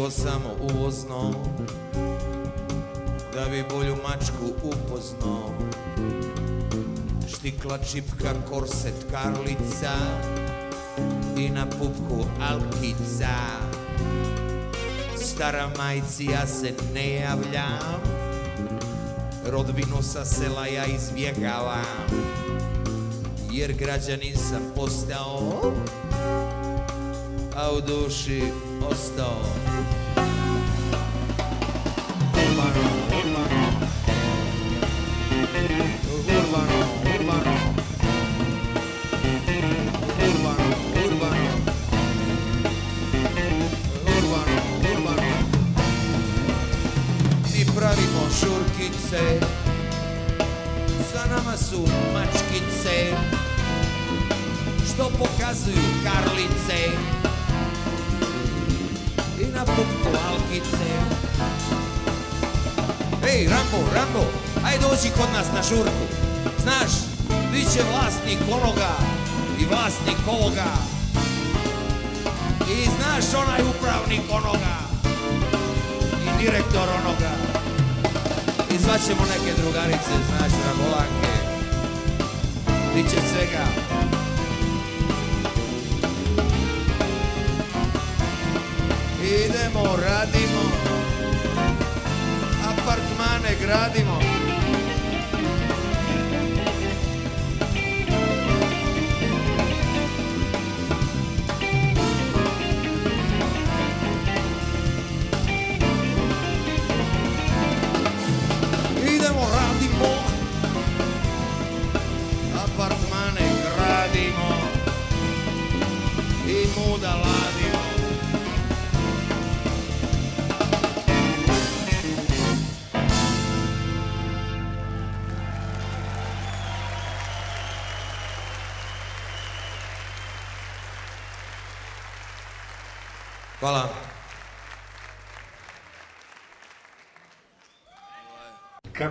Pivo samo uvozno Da bi bolju mačku upoznao. Štikla čipka, korset, karlica I na pupku alkica. Stara majci ja se ne javljam Rodbinu sa sela ja izbjegavam. Jer građanin sam postao a u duši ostao. Pravimo žurkice. Za nama su mačkice. Što pokazuju karlice na pupku alkice. Ej, Rambo, Rambo, aj dođi kod nas na žurku. Znaš, bit će vlasnik onoga i vlasnik ovoga. I znaš onaj upravnik onoga i direktor onoga. I zvaćemo neke drugarice, znaš, Rambolanke. Bit će svega. Idemo, radimo, apartmane gradimo.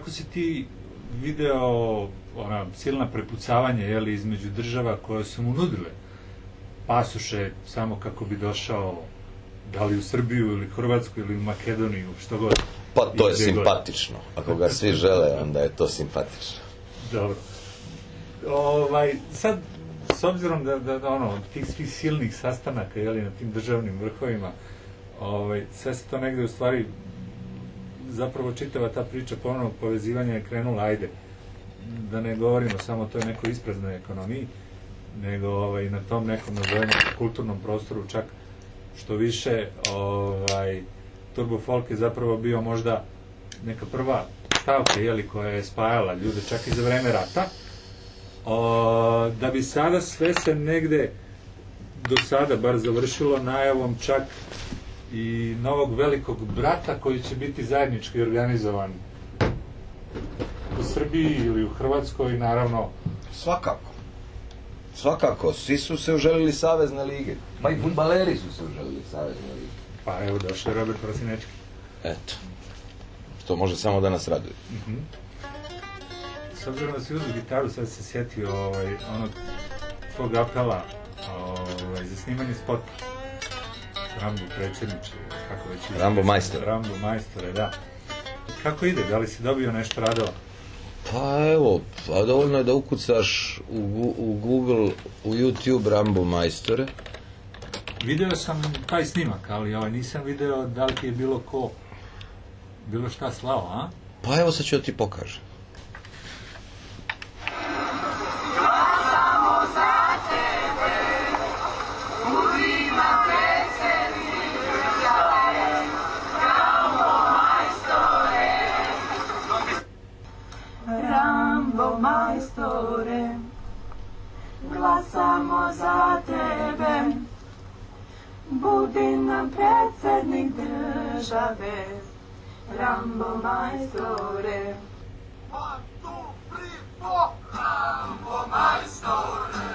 Kako si ti video ona silna prepucavanja je li između država koje su mu nudile pasoše samo kako bi došao da li u Srbiju ili Hrvatsku ili u Makedoniju, što god. Pa to je simpatično. Ako ga svi žele, onda je to simpatično. Dobro. Ovaj, sad, s obzirom da, da, da ono, tih svih silnih sastanaka, jeli, na tim državnim vrhovima, ovaj, sve se to negde u stvari, zapravo čitava ta priča ponovnog povezivanja je krenula, ajde, da ne govorimo samo o toj nekoj ispraznoj ekonomiji, nego ovaj, na tom nekom, nazovemo, kulturnom prostoru, čak što više, ovaj, Turbo Folk je zapravo bio možda neka prva stavka, jeli, koja je spajala ljude čak i za vreme rata, da bi sada sve se negde do sada bar završilo najavom čak i novog velikog brata koji će biti zajednički organizovan u Srbiji ili u Hrvatskoj, naravno Svakako. Svakako, svi su se uželili savezne lige. Pa i futbaleri su se uželili savezne lige. Pa evo došao je Robert Prosinečki. Eto. Što može samo da nas raduje. Mhm. S obzirom da si uzeo gitaru, sad se sjetio ovaj, onog tvog apela ovaj, za snimanje spota. Rambo predsjedniče, kako već ide. Rambo majstore. Rambo majstore, da. Kako ide? Da li si dobio nešto radova? Pa evo, pa dovoljno je da ukucaš u, Google, u YouTube Rambo majstore Video sam taj snimak, ali ovaj, nisam video da li ti je bilo ko bilo šta slao, a? Pa evo sad ću da ti pokažem. Majstore, glasamo za tebe. Budi nam predsjednik države, Rambo majstore. Rambo majstore,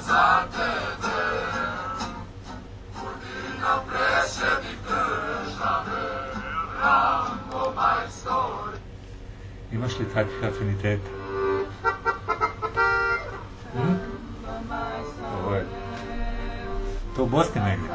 za tebe. Budi nam predsjednik države, Rambo. Imaš li takvih afiniteta? Hm? Ovo je... To u Bosni negdje.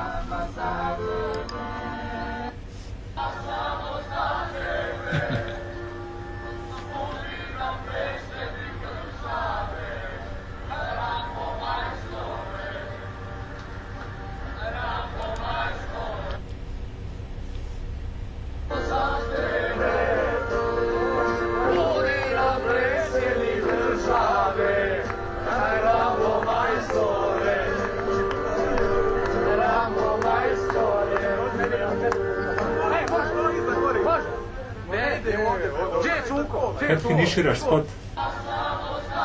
Kad finiširaš spot?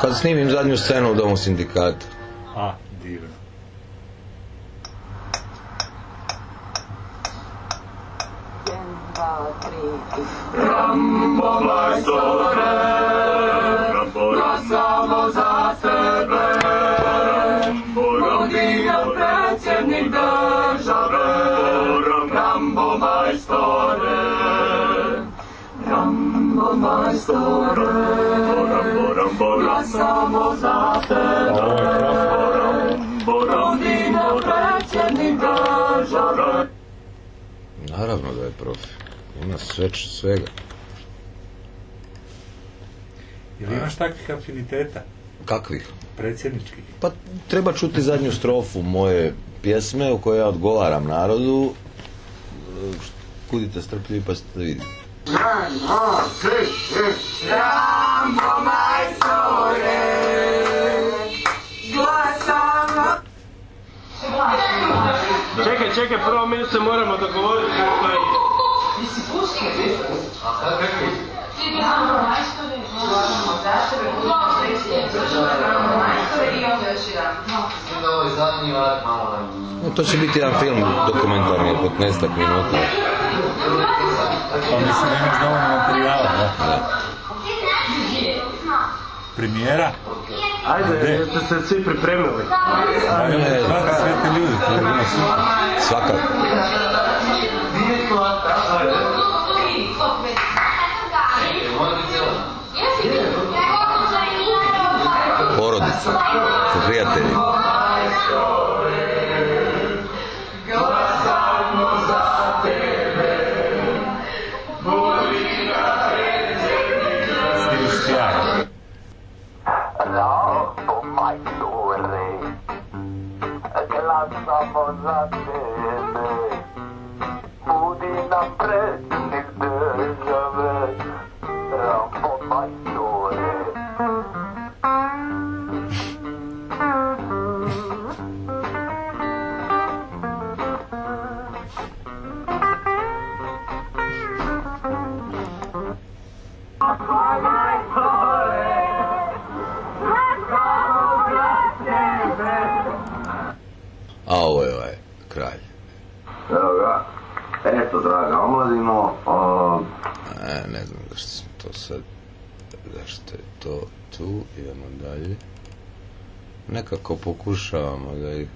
Kad snimim zadnju scenu u Domu sindikata. A, divno. Rambo majstore, glasamo za tebe. Majstore, glasamo za tebe. Nam predsjednik države. Naravno da je profi. Ima sve, svega. Jel imaš takvih afiniteta? Kakvih? Predsjedničkih? Pa treba čuti zadnju strofu moje pjesme u kojoj ja odgovaram narodu. Budite strpljivi pa ćete vidjeti. Čekaj, čekaj, prvo mi se moramo dogovoriti kako je. Nisi pustio, Rambo majstore, glasamo za tebe, budemo predsjednik države, Rambo majstore i onda još jedan. No, to će biti jedan film dokumentarni od 15 minuta. Pa mislim da imaš dovoljno materijala, da? Premijera? Ajde, jeste se svi pripremili? Ajde, Ne. prate sve te ljudi, to je bilo super. Svakako. Porodica. Prijatelji. Glasamo za tebe, budi nam predsjednik Je to tu? Idemo dalje. Nekako pokušavamo da ih...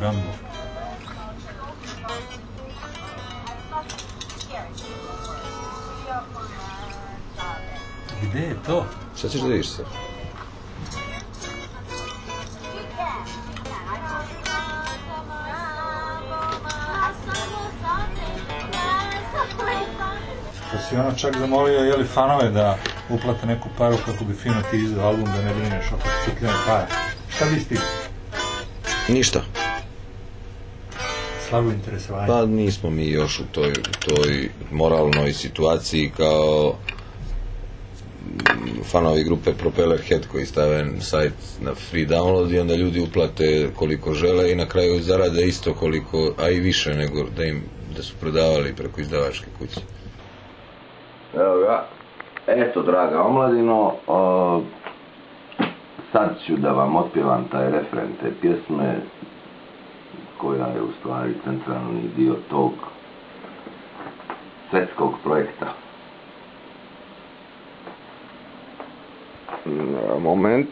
Rambo. Gde je to? Šta ćeš da vidiš sad? Čak zamolio jeli fanove da uplate neku paru kako bi fino ti izdao album da ne brineš oko skupljene pare. Šta bi s tim? Ništa. Slabo interesovanje. Pa nismo mi još u toj, toj moralnoj situaciji kao mm, fanovi grupe Propeller Head koji stave sajt na free download i onda ljudi uplate koliko žele i na kraju zarade isto koliko, a i više nego da im da su prodavali preko izdavačke kuće. Eto, draga omladino, sad ću da vam otpjevam taj refren te pjesme koja je u stvari centralni dio tog svetskog projekta. Moment.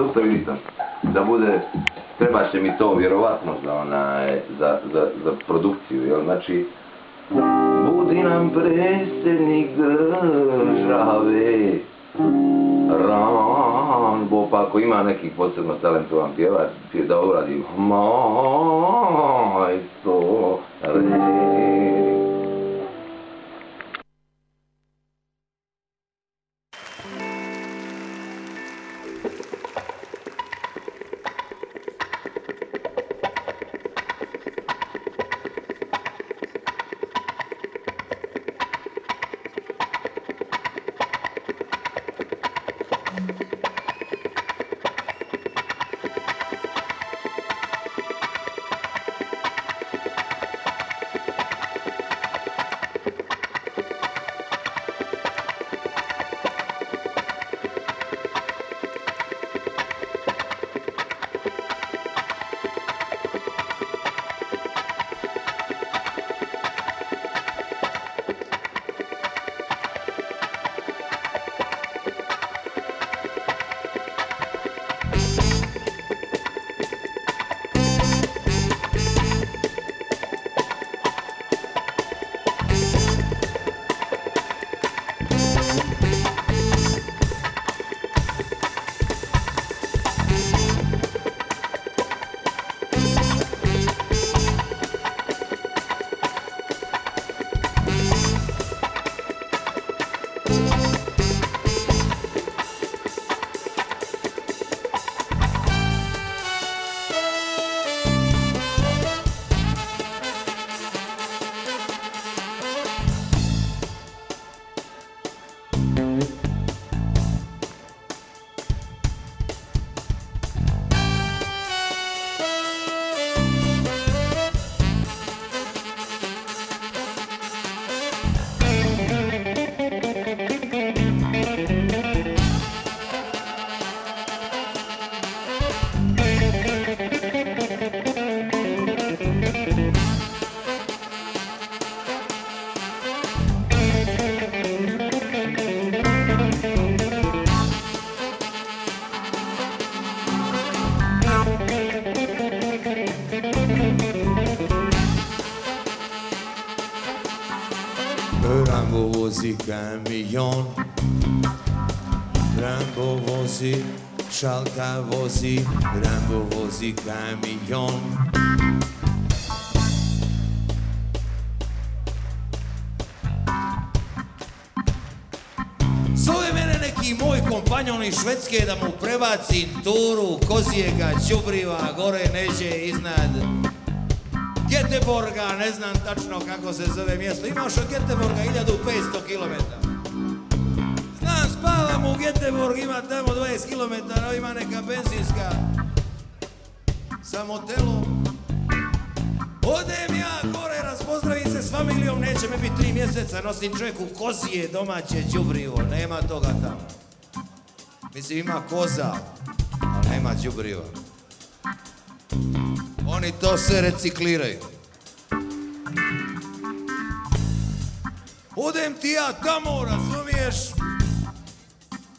Zaustavi sam. Da bude treba će mi to vjerovatno za, onaj, za, za, za produkciju, jel? Znači, budi nam predsjednik države, Rambo, pa ako ima nekih posebno talentovan pjevač, da uradi majstore. Kamion Rambo vozi, šalka vozi Rambo vozi kamion mene neki moj kompanjon iz Švedske da mu prebaci turu kozijega, đubriva, gore neđe iznad Göteborga, ne znam tačno kako se zove mjesto. Imaš od Göteborga 1500 km. Znam, spavam u Göteborg, ima tamo 20 km, ima neka benzinska sa motelom. Odem ja gore, razpozdravim se s familijom, neće me biti tri mjeseca, nosim čovjeku kozije domaće đubrivo, nema toga tamo. Mislim, ima koza, ali nema đubriva. Oni to sve recikliraju. Ja tamo, razumiješ?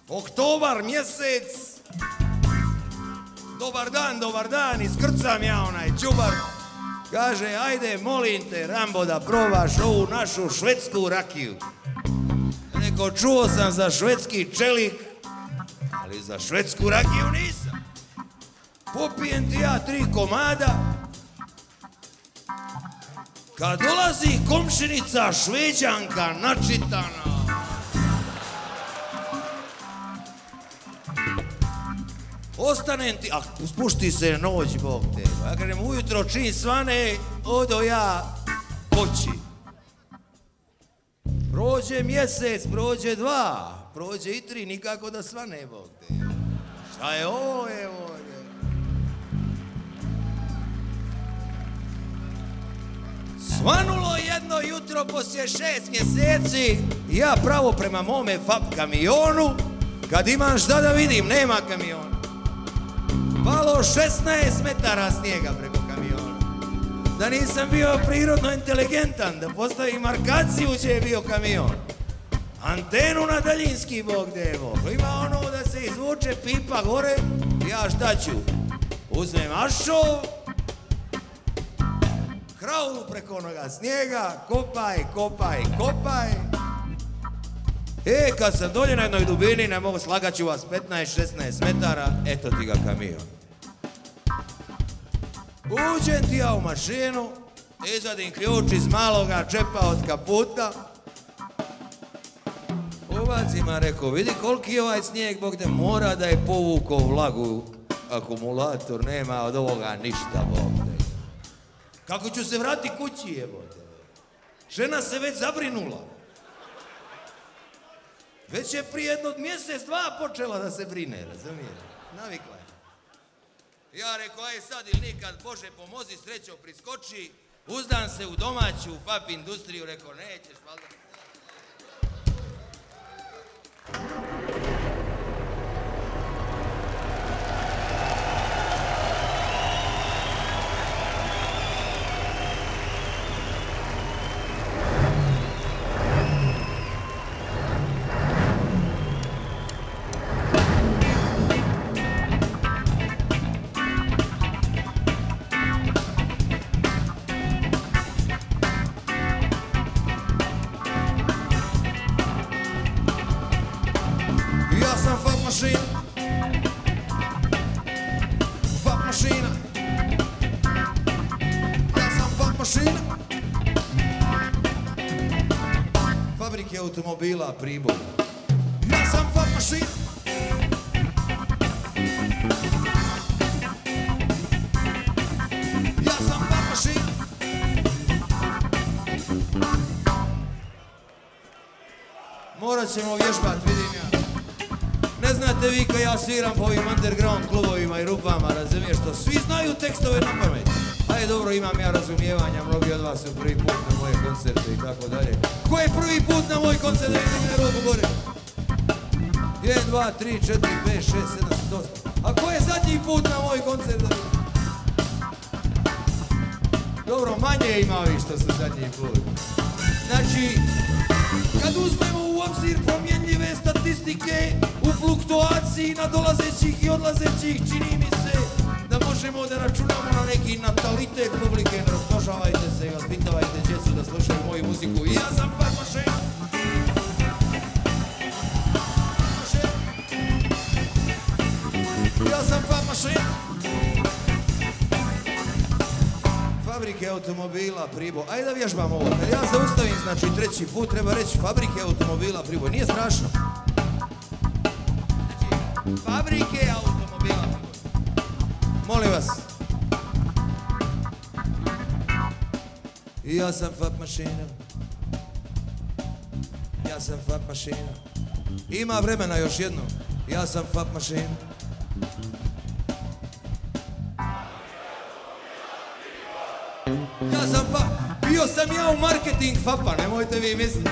Oktobar mjesec. Dobar dan, dobar dan, iskrcam ja onaj čubar. Kaže, ajde, molim te, Rambo, da probaš ovu našu švedsku rakiju. Neko, čuo sam za švedski čelik, ali za švedsku rakiju nisam. Popijem ti ja tri komada. Kad dolazi komšinica šveđanka načitana. Ostanem ti, ah, spušti se noć, Bog te. Ja kažem, ujutro čim svane, odo ja poći. Prođe mjesec, prođe dva, prođe i tri, nikako da svane, Bog te. Šta je ovo, evo, Svanulo jedno jutro poslije šest mjeseci, ja pravo prema mome FAP kamionu, kad imam šta da vidim, nema kamiona. Palo 16 metara snijega preko kamiona. Da nisam bio prirodno inteligentan, da postavim markaciju gdje je bio kamion. Antenu na daljinski bog devo. Ima ono da se izvuče pipa gore, ja šta ću? Uzmem ašov, kraulu preko onoga snijega, kopaj, kopaj, kopaj. E, kad sam dolje na jednoj dubini, ne mogu slagat ću vas 15-16 metara, eto ti ga kamion. Uđem ti ja u mašinu, izvadim ključ iz maloga čepa od kaputa, ubacim, a rekao, vidi koliki je ovaj snijeg, Bog te mora da je povukao vlagu, akumulator, nema od ovoga ništa, Bog. Kako ću se vrati kući, jebote? Žena se već zabrinula. Već je prije jednog mjesec, dva počela da se brine, razumijete? Navikla je. Ja rekao, aj sad ili nikad, Bože pomozi, srećo priskoči, uzdan se u domaću FAP industriju, rekao, nećeš, valjda. Priboj. Ja sam mašina. Ja sam mašina. Morat ćemo vježbat, vidim ja. Ne znate vi kad ja sviram po ovim underground klubovima i rupama, razumiješ to? Svi znaju tekstove na pamet. Ajde, dobro, imam ja razumijevanja, mnogi od vas su prvi put moje koncerte i tako dalje. Ko je prvi put na moj koncert da vidim ruku gore? 1, 2, 3, 4, 5, 6, 7, 8. A ko je zadnji put na moj koncert da? Dobro, manje ima ovih što su zadnji put. Znači, kad uzmemo u obzir promjenljive statistike u fluktuaciji nadolazećih i odlazećih, čini mi se da možemo da računamo na neki natalitet publike. Razmnožavajte se i djecu da slušaju moju muziku. I ja sam Pat Mašena. Ja sam. Fabrike automobila Priboj. Ajde da vježbamo ovo. Kad ja zaustavim, znači treći put treba reći fabrike automobila Priboj. Nije strašno. fabrike automobila. Molim vas. Ja sam fat mašina. Ja sam fat mašina. Ima vremena još jedno. Ja sam fat mašina. Ja sam fa... Bio sam ja u marketing fapa, nemojte vi misliti.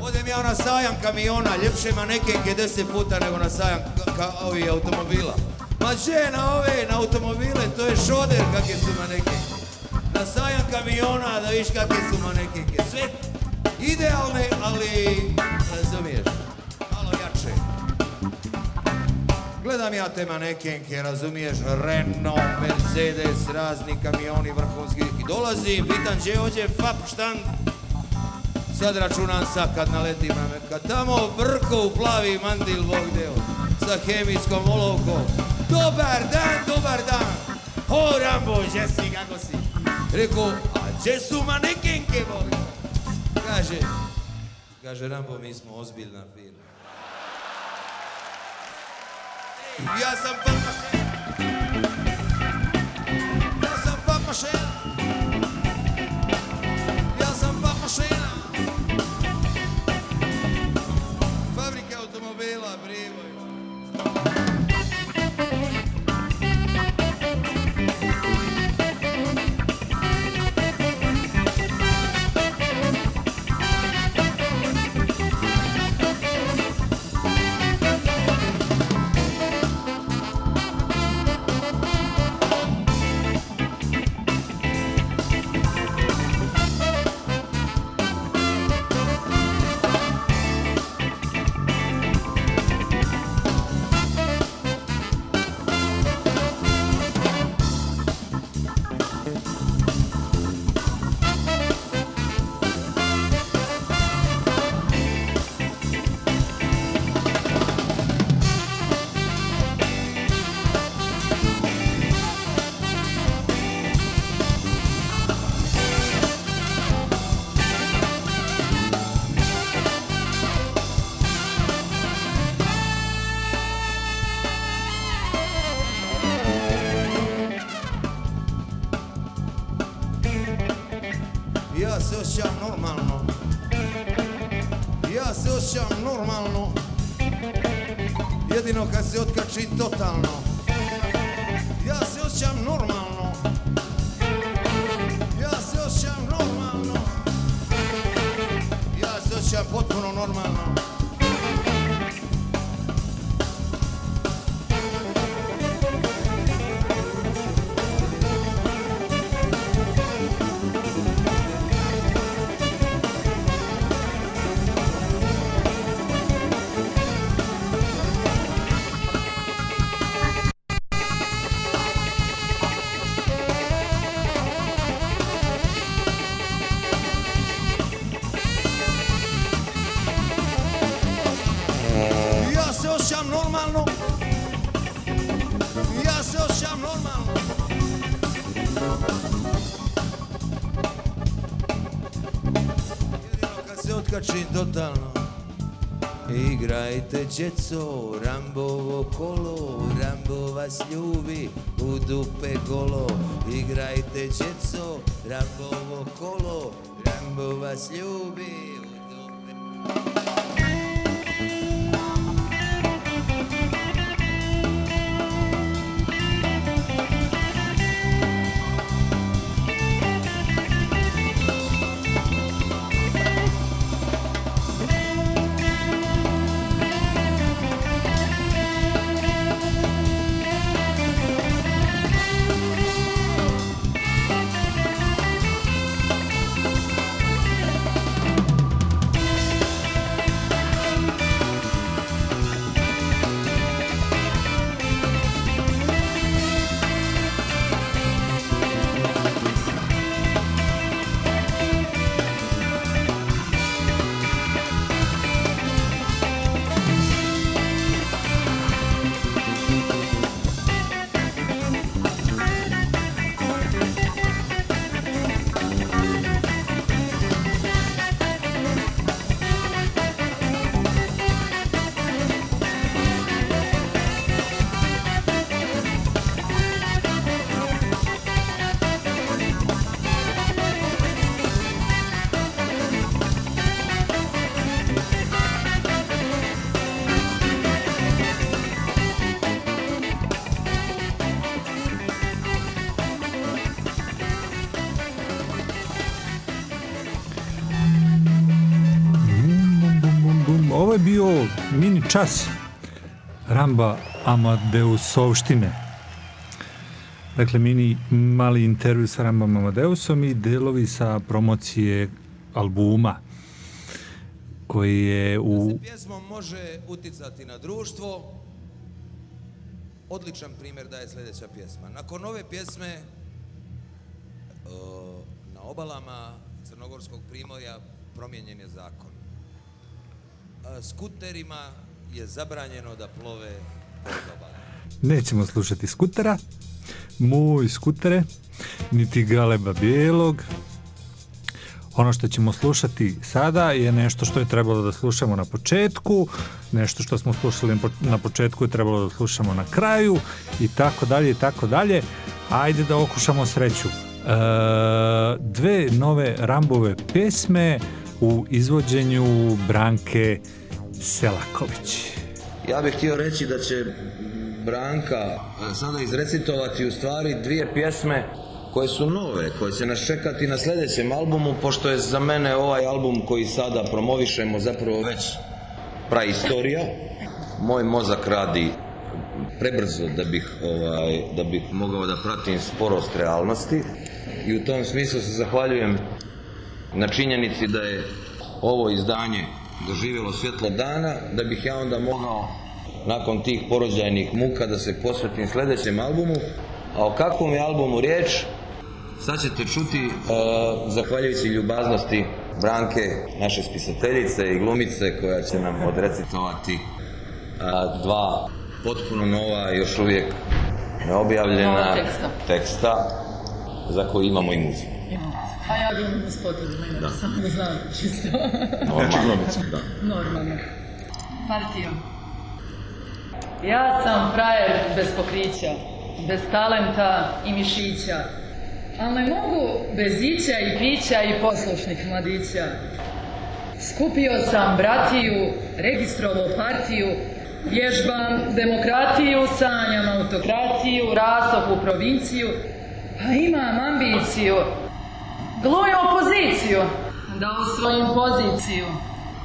Odem ja na sajam kamiona, ljepše manekenke deset puta nego na sajam ka, ka- ovi automobila. Ma žena ove na automobile, to je šoder kakve su manekenke. Sajam kamiona da viš kakve su manekenke. Sve idealne, ali razumiješ, malo jače. Gledam ja te manekenke, razumiješ, Renault, Mercedes, razni kamioni vrhunski. I dolazim, pitan gdje ođe fap štand. Sad računam sad kad naletim na me. Kad tamo brko u plavi mandil Bog deo. Sa hemijskom olovkom. Dobar dan, dobar dan. O Rambo, si, kako si? Rekao, a gdje su manekenke, Bog? Kaže, kaže Rambo, mi smo ozbiljna firma. Ja sam fat mašina. Ja sam fat mašina. Otkačim totalno. Igrajte djeco, Rambovo kolo, Rambo vas ljubi, u dupe golo. Igrajte djeco, Rambovo kolo, Rambo vas ljubi, mini čas Ramba Amadeusovštine. Dakle, mini mali intervju sa Rambom Amadeusom i delovi sa promocije albuma koji je u... Pjesmom može uticati na društvo. Odličan primjer daje sljedeća pjesma. Nakon ove pjesme e, na obalama Crnogorskog primorja promijenjen je zakon. Skuterima je zabranjeno da plove. Nećemo slušati skutera, moj skutere, niti galeba bijelog. Ono što ćemo slušati sada je nešto što je trebalo da slušamo na početku, nešto što smo slušali na početku je trebalo da slušamo na kraju i tako dalje i tako dalje. Ajde da okušamo sreću. E, dve nove Rambove pesme u izvođenju Branke Selaković. Ja bih htio reći da će Branka e, sada izrecitovati u stvari dvije pjesme koje su nove, koje će nas čekati na sljedećem albumu, pošto je za mene ovaj album koji sada promovišemo zapravo već praistorija. Moj mozak radi prebrzo da bih, ovaj, da bih mogao da pratim sporost realnosti i u tom smislu se zahvaljujem na činjenici da je ovo izdanje doživjelo svjetlo dana, da bih ja onda mogao nakon tih porođajnih muka da se posvetim sljedećem albumu. A o kakvom je albumu riječ, sad ćete čuti, uh, zahvaljujući ljubaznosti Branke, naše spisateljice i glumice, koja će nam odrecitovati uh, dva potpuno nova, još uvijek neobjavljena teksta za koju imamo i muziku. A ja imam gospodinu, Da. samo da znam čisto. Normalno, da. Normalno. Partija. Ja sam frajer bez pokrića, bez talenta i mišića, ali ne mogu bez ića i pića i poslušnih mladića. Skupio sam bratiju, registrovao partiju, vježbam demokratiju, sanjam autokratiju, rasopu provinciju, pa imam ambiciju, gluju opoziciju, da osvojim poziciju.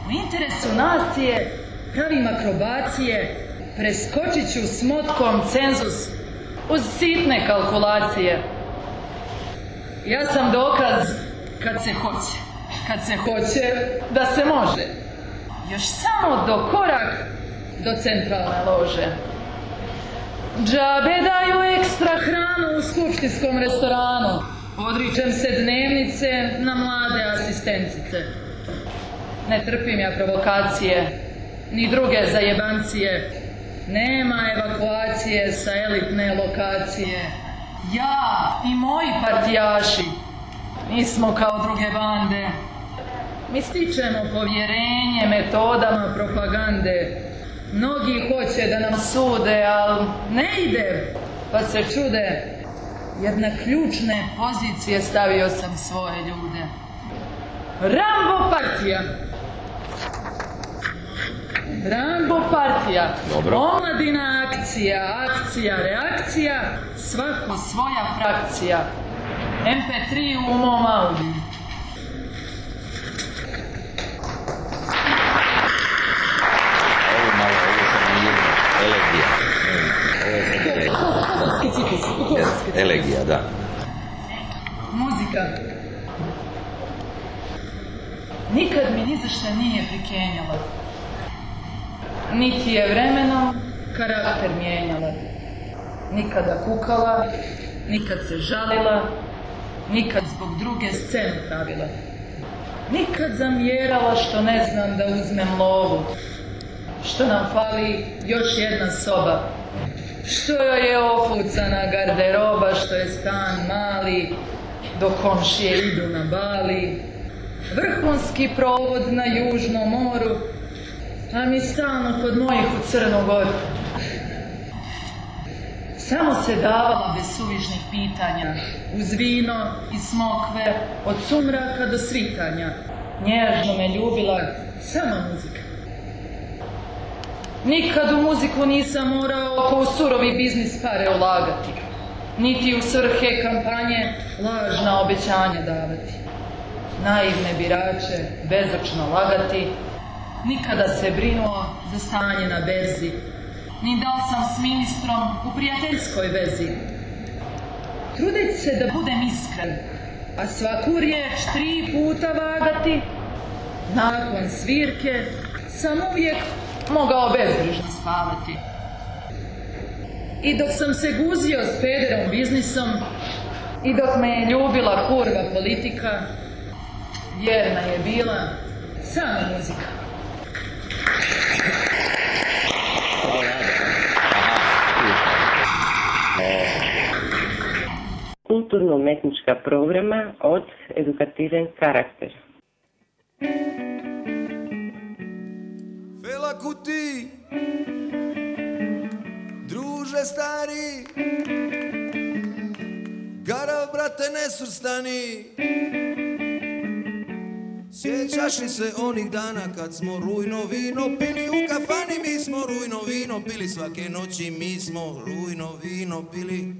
U interesu nacije pravim akrobacije, preskočit ću s motkom cenzus uz sitne kalkulacije. Ja sam dokaz kad se hoće, kad se hoće da se može. Još samo do korak do centralne lože. Džabe daju ekstra hranu u skupštinskom restoranu. Odričem se dnevnice na mlade asistencice. Ne trpim ja provokacije, ni druge zajebancije. Nema evakuacije sa elitne lokacije. Ja i moji partijaši nismo kao druge bande. Mi stičemo povjerenje metodama propagande. Mnogi hoće da nam sude, ali ne ide, pa se čude. Jer na ključne pozicije stavio sam svoje ljude. Rambo partija. Rambo partija. Dobro. Omladina akcija, akcija, reakcija, svako svoja frakcija. MP3 u mom. Ovo malo, ovo sam mirno. Elegija. Ovo je sad elegija. Da. Muzika. Nikad mi ni nije prikenjala. Niti je vremenom karakter mijenjala. Nikada kukala, nikad se žalila, nikad zbog druge scenu pravila. Nikad zamjerala što ne znam da uzmem lovu. Što nam fali još jedna soba. Što joj je ofucana garderoba, što je stan mali, dok komšije idu na bali. Vrhunski provod na južnom moru, a mi stalno kod mojih u Crnu Goru. Samo se davala bez suvišnih pitanja, uz vino i smokve, od sumraka do svitanja. Nježno me ljubila sama muzika. Nikad u muziku nisam morao oko u surovi biznis pare ulagati, niti u svrhe kampanje lažna obećanja davati. Naivne birače bezočno lagati, nikada se brinuo za stanje na berzi, ni da li sam s ministrom u prijateljskoj vezi. Trudit se da budem iskren, a svaku riječ tri puta vagati, nakon svirke sam uvijek mogao bezbrižno spavati. I dok sam se guzio s pederom biznisom, i dok me je ljubila kurva politika, vjerna je bila samo muzika. Kulturno-umetnička programa od edukativen karakter. Kuti Druže stari Garav, brate, nesvrstani Sjećaš li se onih dana kad smo rujno vino pili u kafani? Mi smo rujno vino pili svake noći Mi smo rujno vino pili.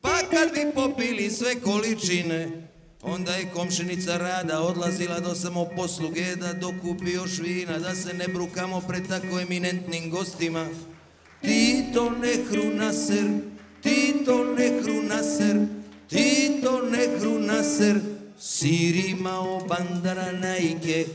Pa kad bi popili sve količine Onda je komšinica rada odlazila do samoposluge da dokupi još vina Da se ne brukamo pred tako eminentnim gostima. Tito Nehru Naser, Tito Nehru Naser Tito Nehru Naser Sirimao bandara najke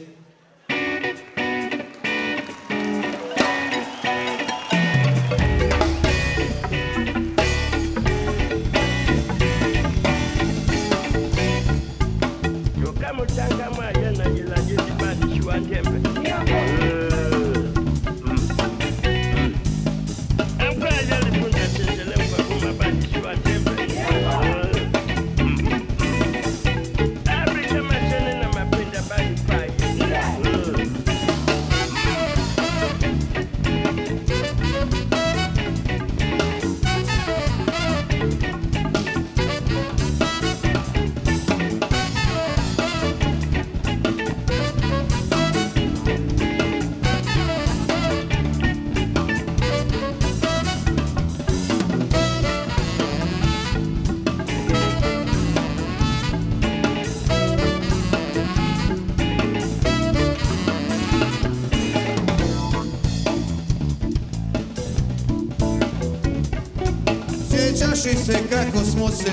se kako smo se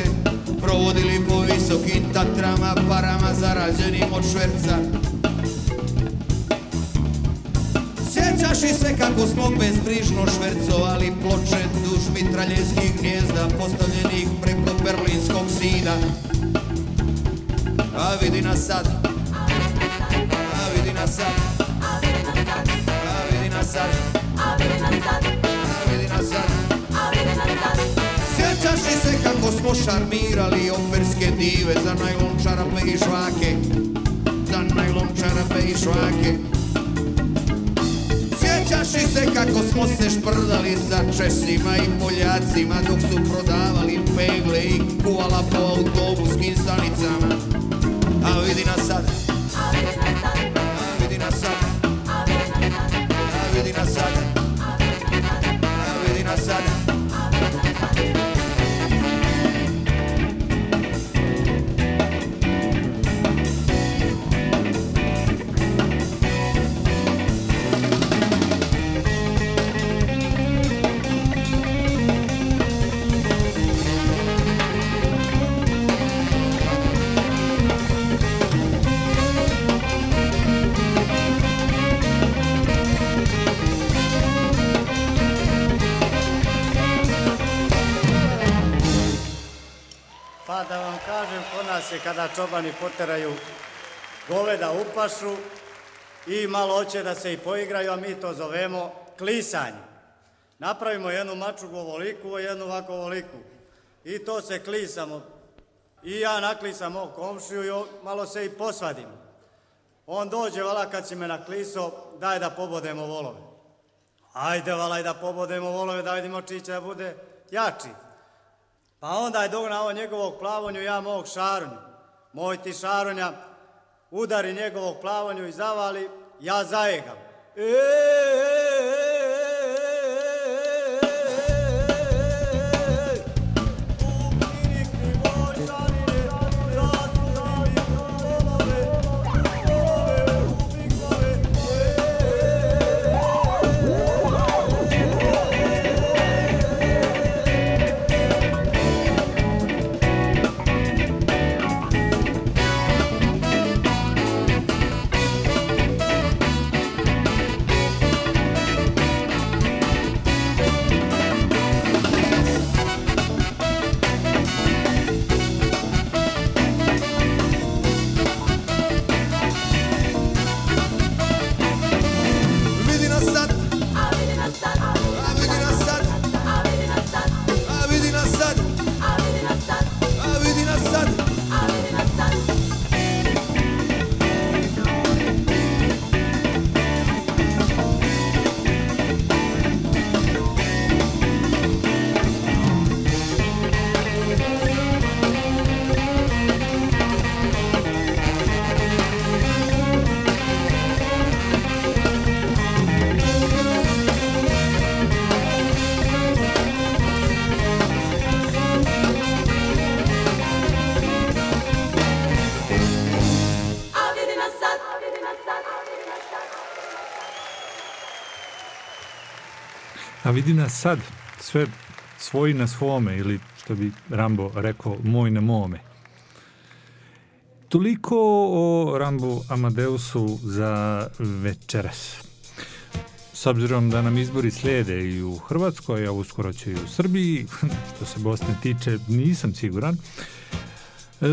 provodili po visokim tatrama, parama zarađenim od šverca? Sjećaš li se kako smo bezbrižno švercovali ploče duž mitraljeskih gnjezda postavljenih preko berlinskog zida? A vidi nas sad, a vidi nas sad, a vidi nas sad, a vidi nas sad. Sjećaš li se kako smo šarmirali operske dive za najlon čarape i švake? Za najlon čarape i švake. Sjećaš li se kako smo se šprdali sa Česima i Poljacima dok su prodavali pegle i kuvala po autobuskim stanicama? A vidi nas sad. A vidi nas sad. Čobani poteraju goveda u pašu i malo hoće da se i poigraju, a mi to zovemo klisanje. Napravimo jednu mačugu ovoliku, jednu ovako ovoliku. I to se klisamo. I ja naklisam mog komšiju i malo se i posvadim. On dođe, vala kad si me nakliso, daj da pobodemo volove. Ajde, valaj da pobodemo volove, da vidimo čiji će da bude jači. Pa onda je dognao njegovog plavonju, ja mog šarunju. Moj ti šarunja udari njegovog plavonju i zavali, ja zajegam. E, vidi nas sad, sve svoji na svome, ili što bi Rambo rekao, moj na mome. Toliko o Rambu Amadeusu za večeras. S obzirom da nam izbori slijede i u Hrvatskoj, a uskoro će i u Srbiji, što se Bosne tiče, nisam siguran. E,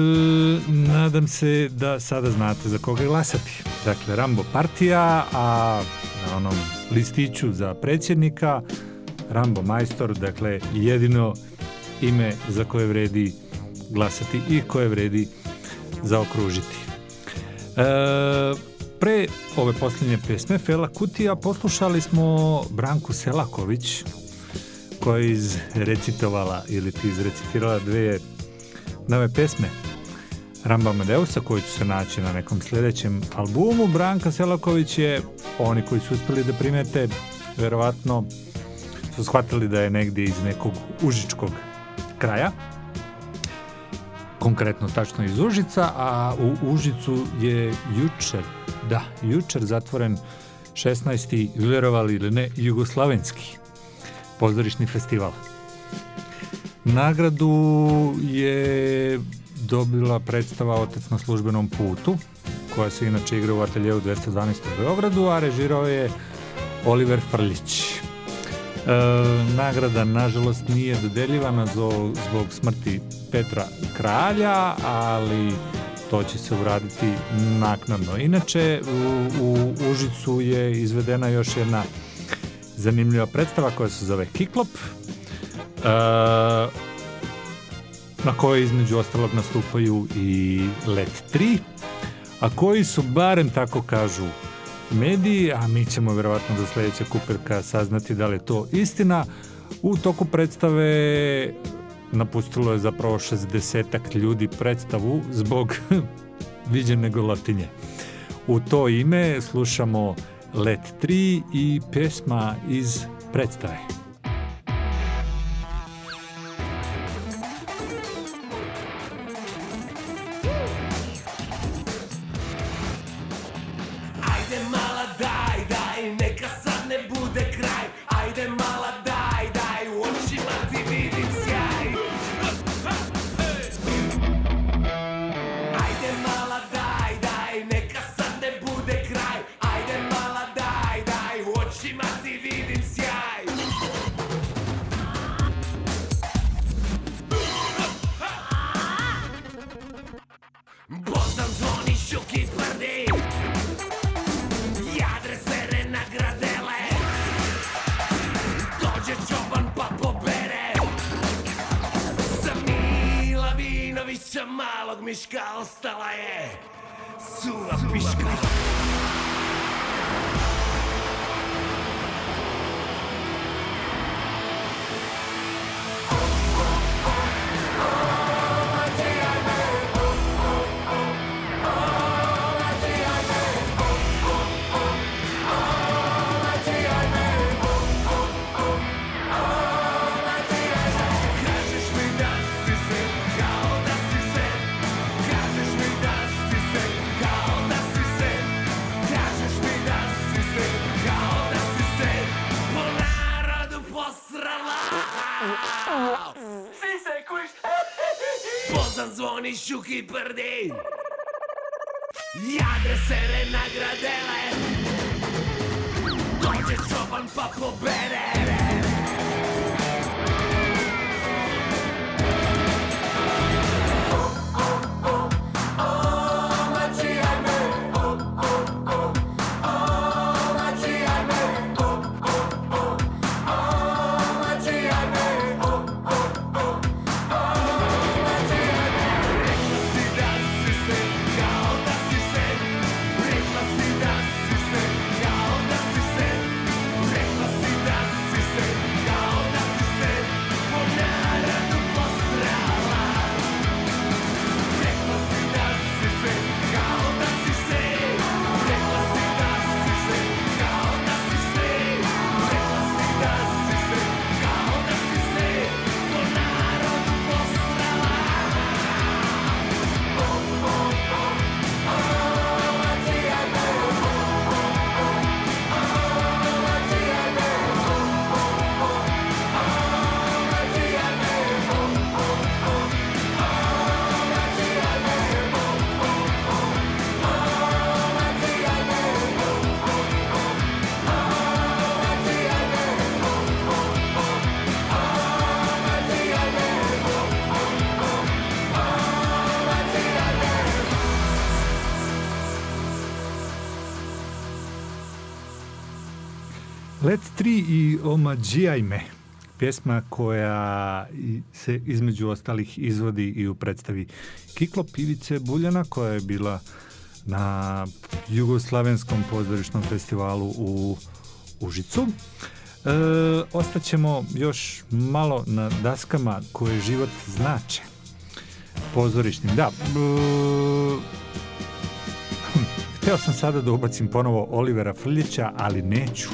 nadam se da sada znate za koga glasati. Dakle, Rambo partija, a na onom listiću za predsjednika Rambo majstor, dakle jedino ime za koje vredi glasati i koje vredi zaokružiti. E, pre ove posljednje pesme Fela Kutija poslušali smo Branku Selaković koja je izrecitovala ili ti izrecitirala dve nove pesme Ramba Amadeusa koji će se naći na nekom sljedećem albumu. Branka Selaković je, oni koji su uspjeli da primete, verovatno su shvatili da je negdje iz nekog užičkog kraja konkretno tačno iz Užica, a u Užicu je jučer, da, jučer zatvoren 16. vjerovali ili ne, jugoslavenski pozorišni festival. Nagradu je dobila predstava Otec na službenom putu, koja se inače igra u ateljevu 212. u Beogradu, a režirao je Oliver Frljić. E, nagrada nažalost nije dodeljivana zbog smrti Petra Kralja, ali to će se uraditi naknadno. Inače, u, u Užicu je izvedena još jedna zanimljiva predstava koja se zove Kiklop, e, na kojoj između ostalog nastupaju i Let 3, a koji su, barem tako kažu mediji, a mi ćemo vjerovatno do sljedećeg kuperka saznati da li je to istina, u toku predstave napustilo je zapravo 60 ljudi predstavu zbog viđene golotinje. U to ime slušamo Let 3 i pesma iz predstave. chi perdeva. Let 3 i Omađijaj me. Pjesma koja se između ostalih izvodi i u predstavi Kiklo Pivice Buljana koja je bila na Jugoslavenskom pozorišnom festivalu u Užicu. E, ostaćemo još malo na daskama koje život znače. Pozorišnim, da. E, Hteo sam sada da ubacim ponovo Olivera Frljića, ali neću.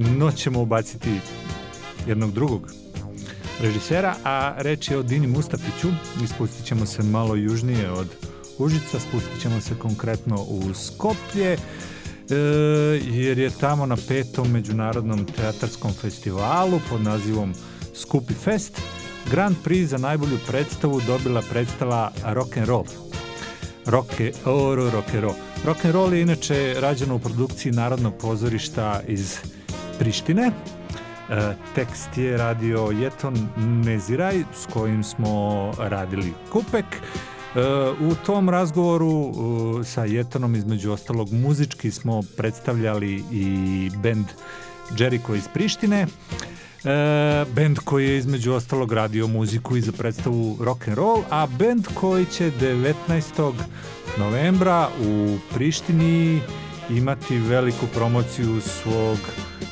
No ćemo ubaciti jednog drugog režisera, a reč je o Dini Mustafiću. Ispustit ćemo se malo južnije od Užica, spustit ćemo se konkretno u Skoplje, e, jer je tamo na petom međunarodnom teatarskom festivalu pod nazivom Skupi Fest Grand Prix za najbolju predstavu dobila predstava Rock and Roll. Rock and roll. Rock and roll je inače rađeno u produkciji Narodnog pozorišta iz Prištine. E, tekst je radio Jeton Neziraj s kojim smo radili Kupek. E, u tom razgovoru e, sa Jetonom između ostalog muzički smo predstavljali i bend Jericho iz Prištine. E, bend koji je između ostalog radio muziku i za predstavu rock and roll, a bend koji će 19. novembra u Prištini imati veliku promociju svog,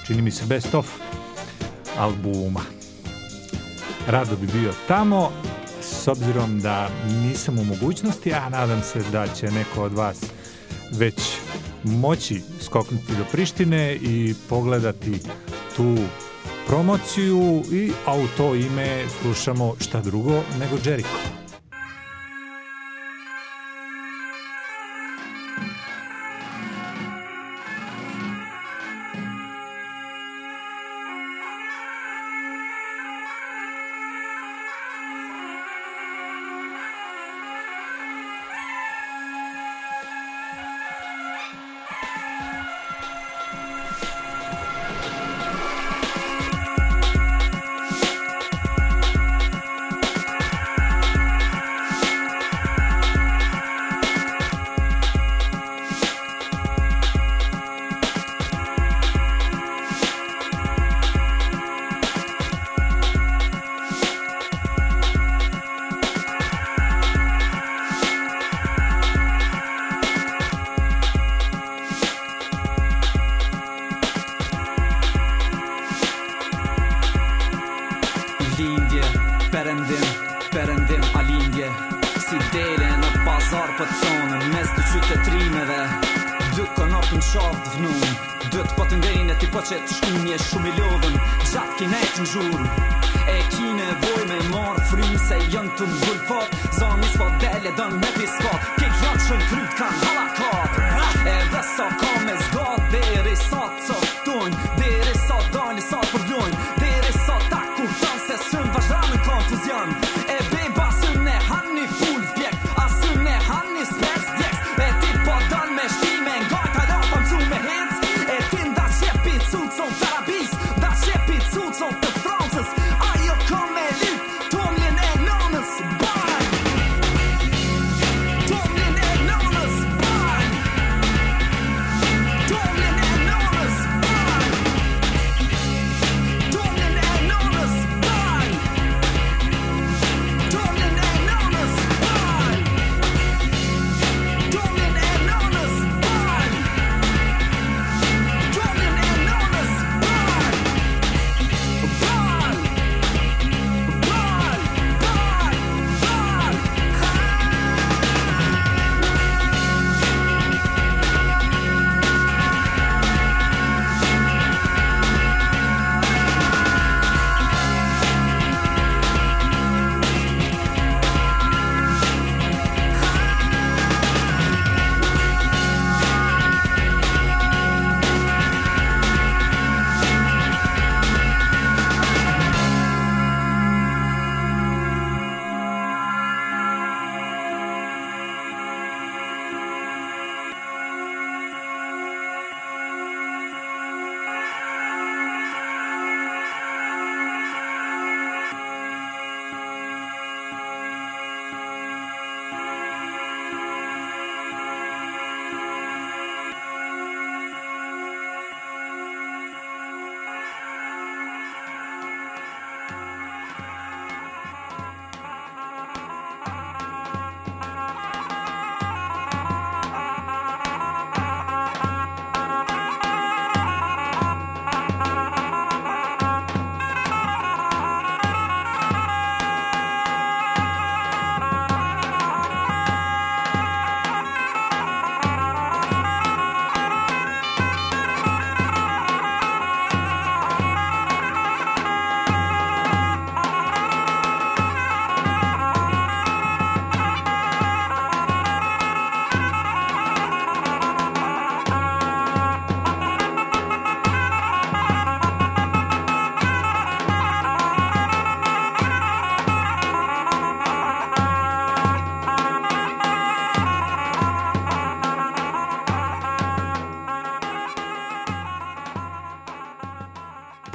čini mi se, best of albuma. Rado bi bio tamo, s obzirom da nisam u mogućnosti, a nadam se da će neko od vas već moći skoknuti do Prištine i pogledati tu promociju i a u to ime slušamo šta drugo nego Jericho.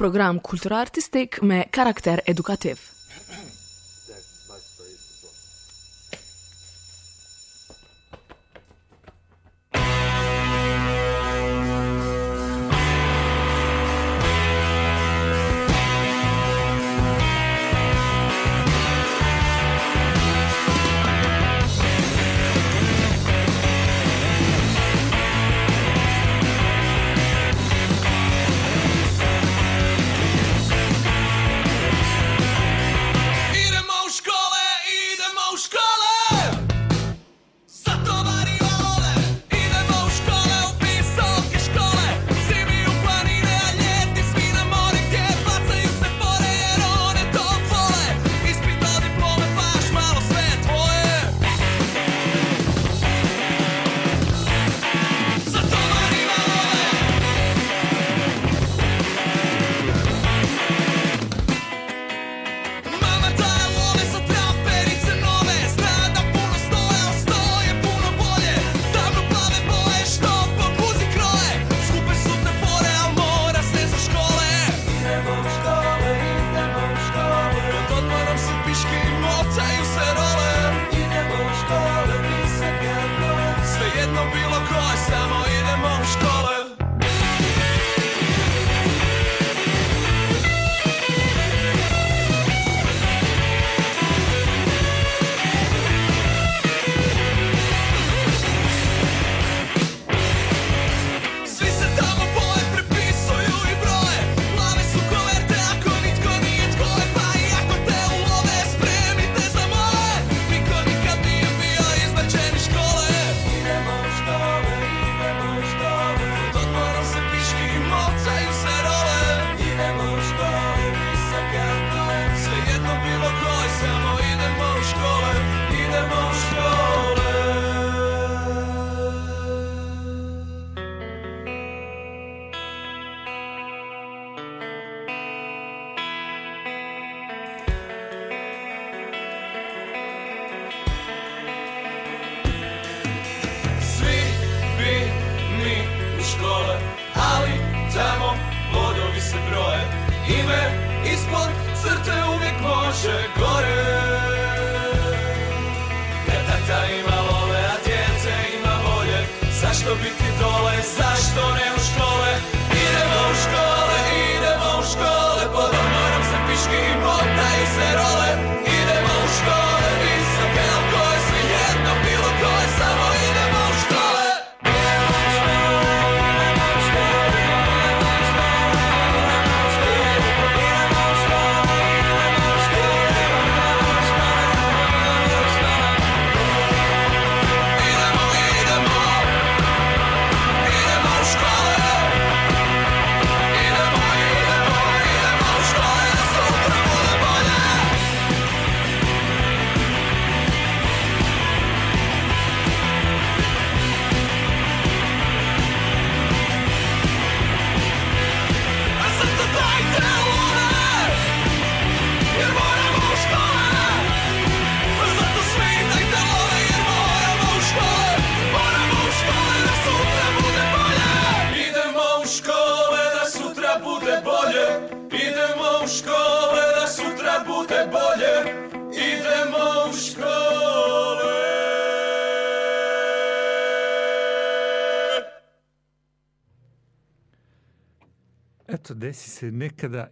program kulturar artistik me karakter edukativ.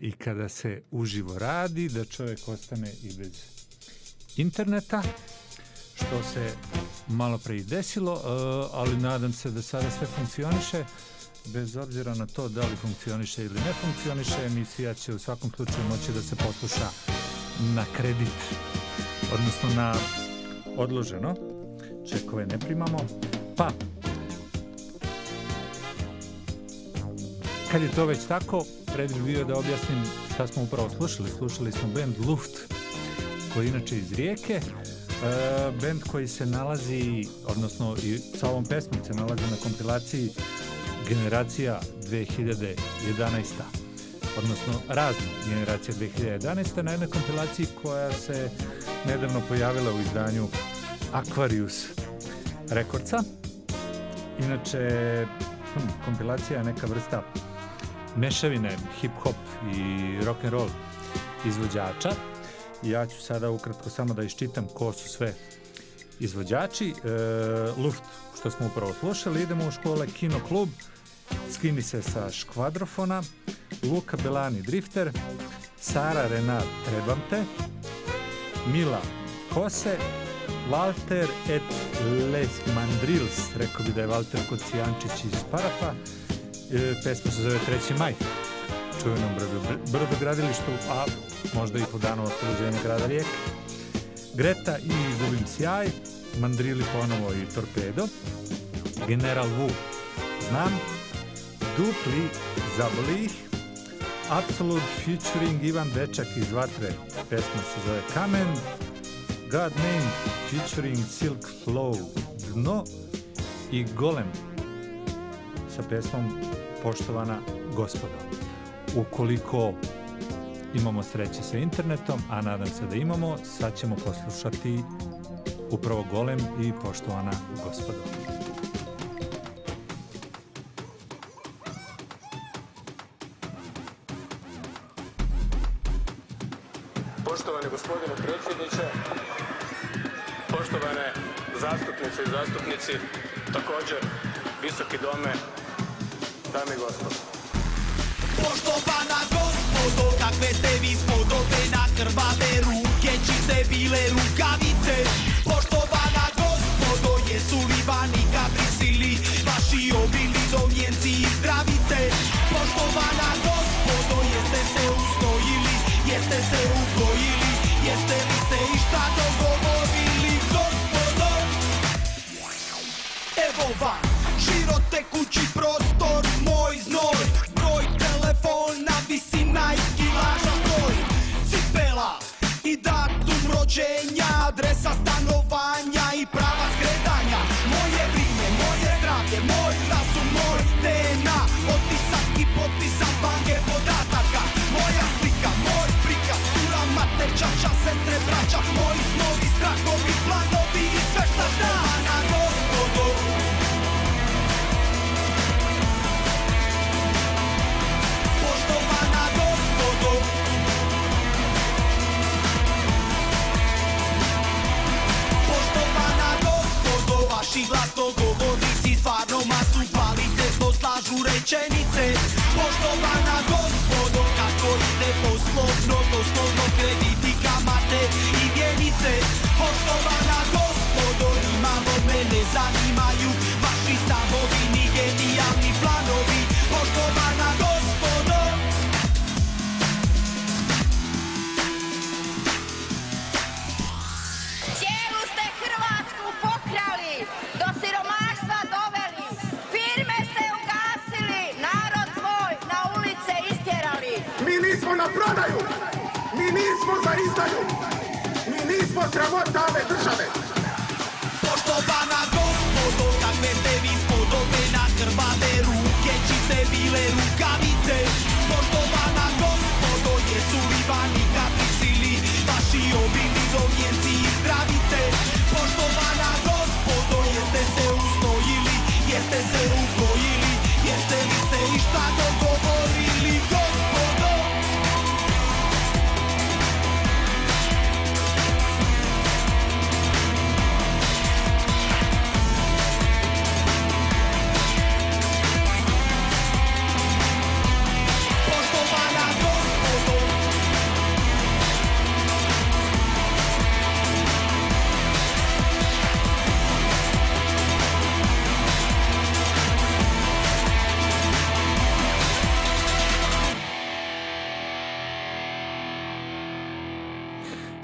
i kada se uživo radi, da čovjek ostane i bez interneta, što se malo pre i desilo, e, ali nadam se da sada sve funkcioniše. Bez obzira na to da li funkcioniše ili ne funkcioniše, emisija će u svakom slučaju moći da se posluša na kredit, odnosno na odloženo. Čekove ne primamo. Pa, kad je to već tako, predviš bio da objasnim šta smo upravo slušali. Slušali smo band Luft, koji je inače iz Rijeke. E, band koji se nalazi, odnosno i sa ovom pesmom se nalazi na kompilaciji Generacija 2011. Odnosno razna Generacija 2011. na jednoj kompilaciji koja se nedavno pojavila u izdanju Aquarius Rekordca. Inače, hm, kompilacija je neka vrsta mešavine hip-hop i rock and roll izvođača. Ja ću sada ukratko samo da iščitam ko su sve izvođači. E, Luft, što smo upravo slušali, idemo u škole Kino klub, Skini se sa škvadrofona, Luka Belani Drifter, Sara Renat Trebam te, Mila Kose, Walter et Les Mandrils, rekao bi da je Walter Kocijančić iz Parafa, pesma se zove 3. maj, čuvenom brodogradilištu, a možda i po danu oslobođenja grada Rijeke. Greta i Gubim sjaj, Mandrili ponovo i Torpedo, General Wu, znam, Dupli ih, Absolute featuring Ivan Dečak iz Vatre, pesma se zove Kamen, God Name featuring Silk Flow, Dno. I Golem sa pesmom Poštovana gospodo. Ukoliko imamo sreće sa internetom, a nadam se da imamo, sad ćemo poslušati upravo Golem i Poštovana gospodo. Poštovani gospodine predsjedniče, poštovane zastupnice i zastupnici, također visoki dome, dame i gospodo. Poštovana gospodo, kakve ste vi spodobe na krvave ruke, čiste bile rukavice. Poštovana gospodo, jesu li vani kad prisili vaši obili domjenci i zdravice? Poštovana gospodo, jeste se usnojili, jeste se ugojili, jeste li se išta dogovorili, gospodo? Evo vam, širote kući prostor, čača, sestre, braća, moji snovi, strahovi, planovi i sve šta znam. Na gospodo, Poštovana gospodo. Poštovana Vaši glasno Stvarno masu slažu rečenice Poštovana gospodo Nimalo me ne zanimaju nismo sramota ove države.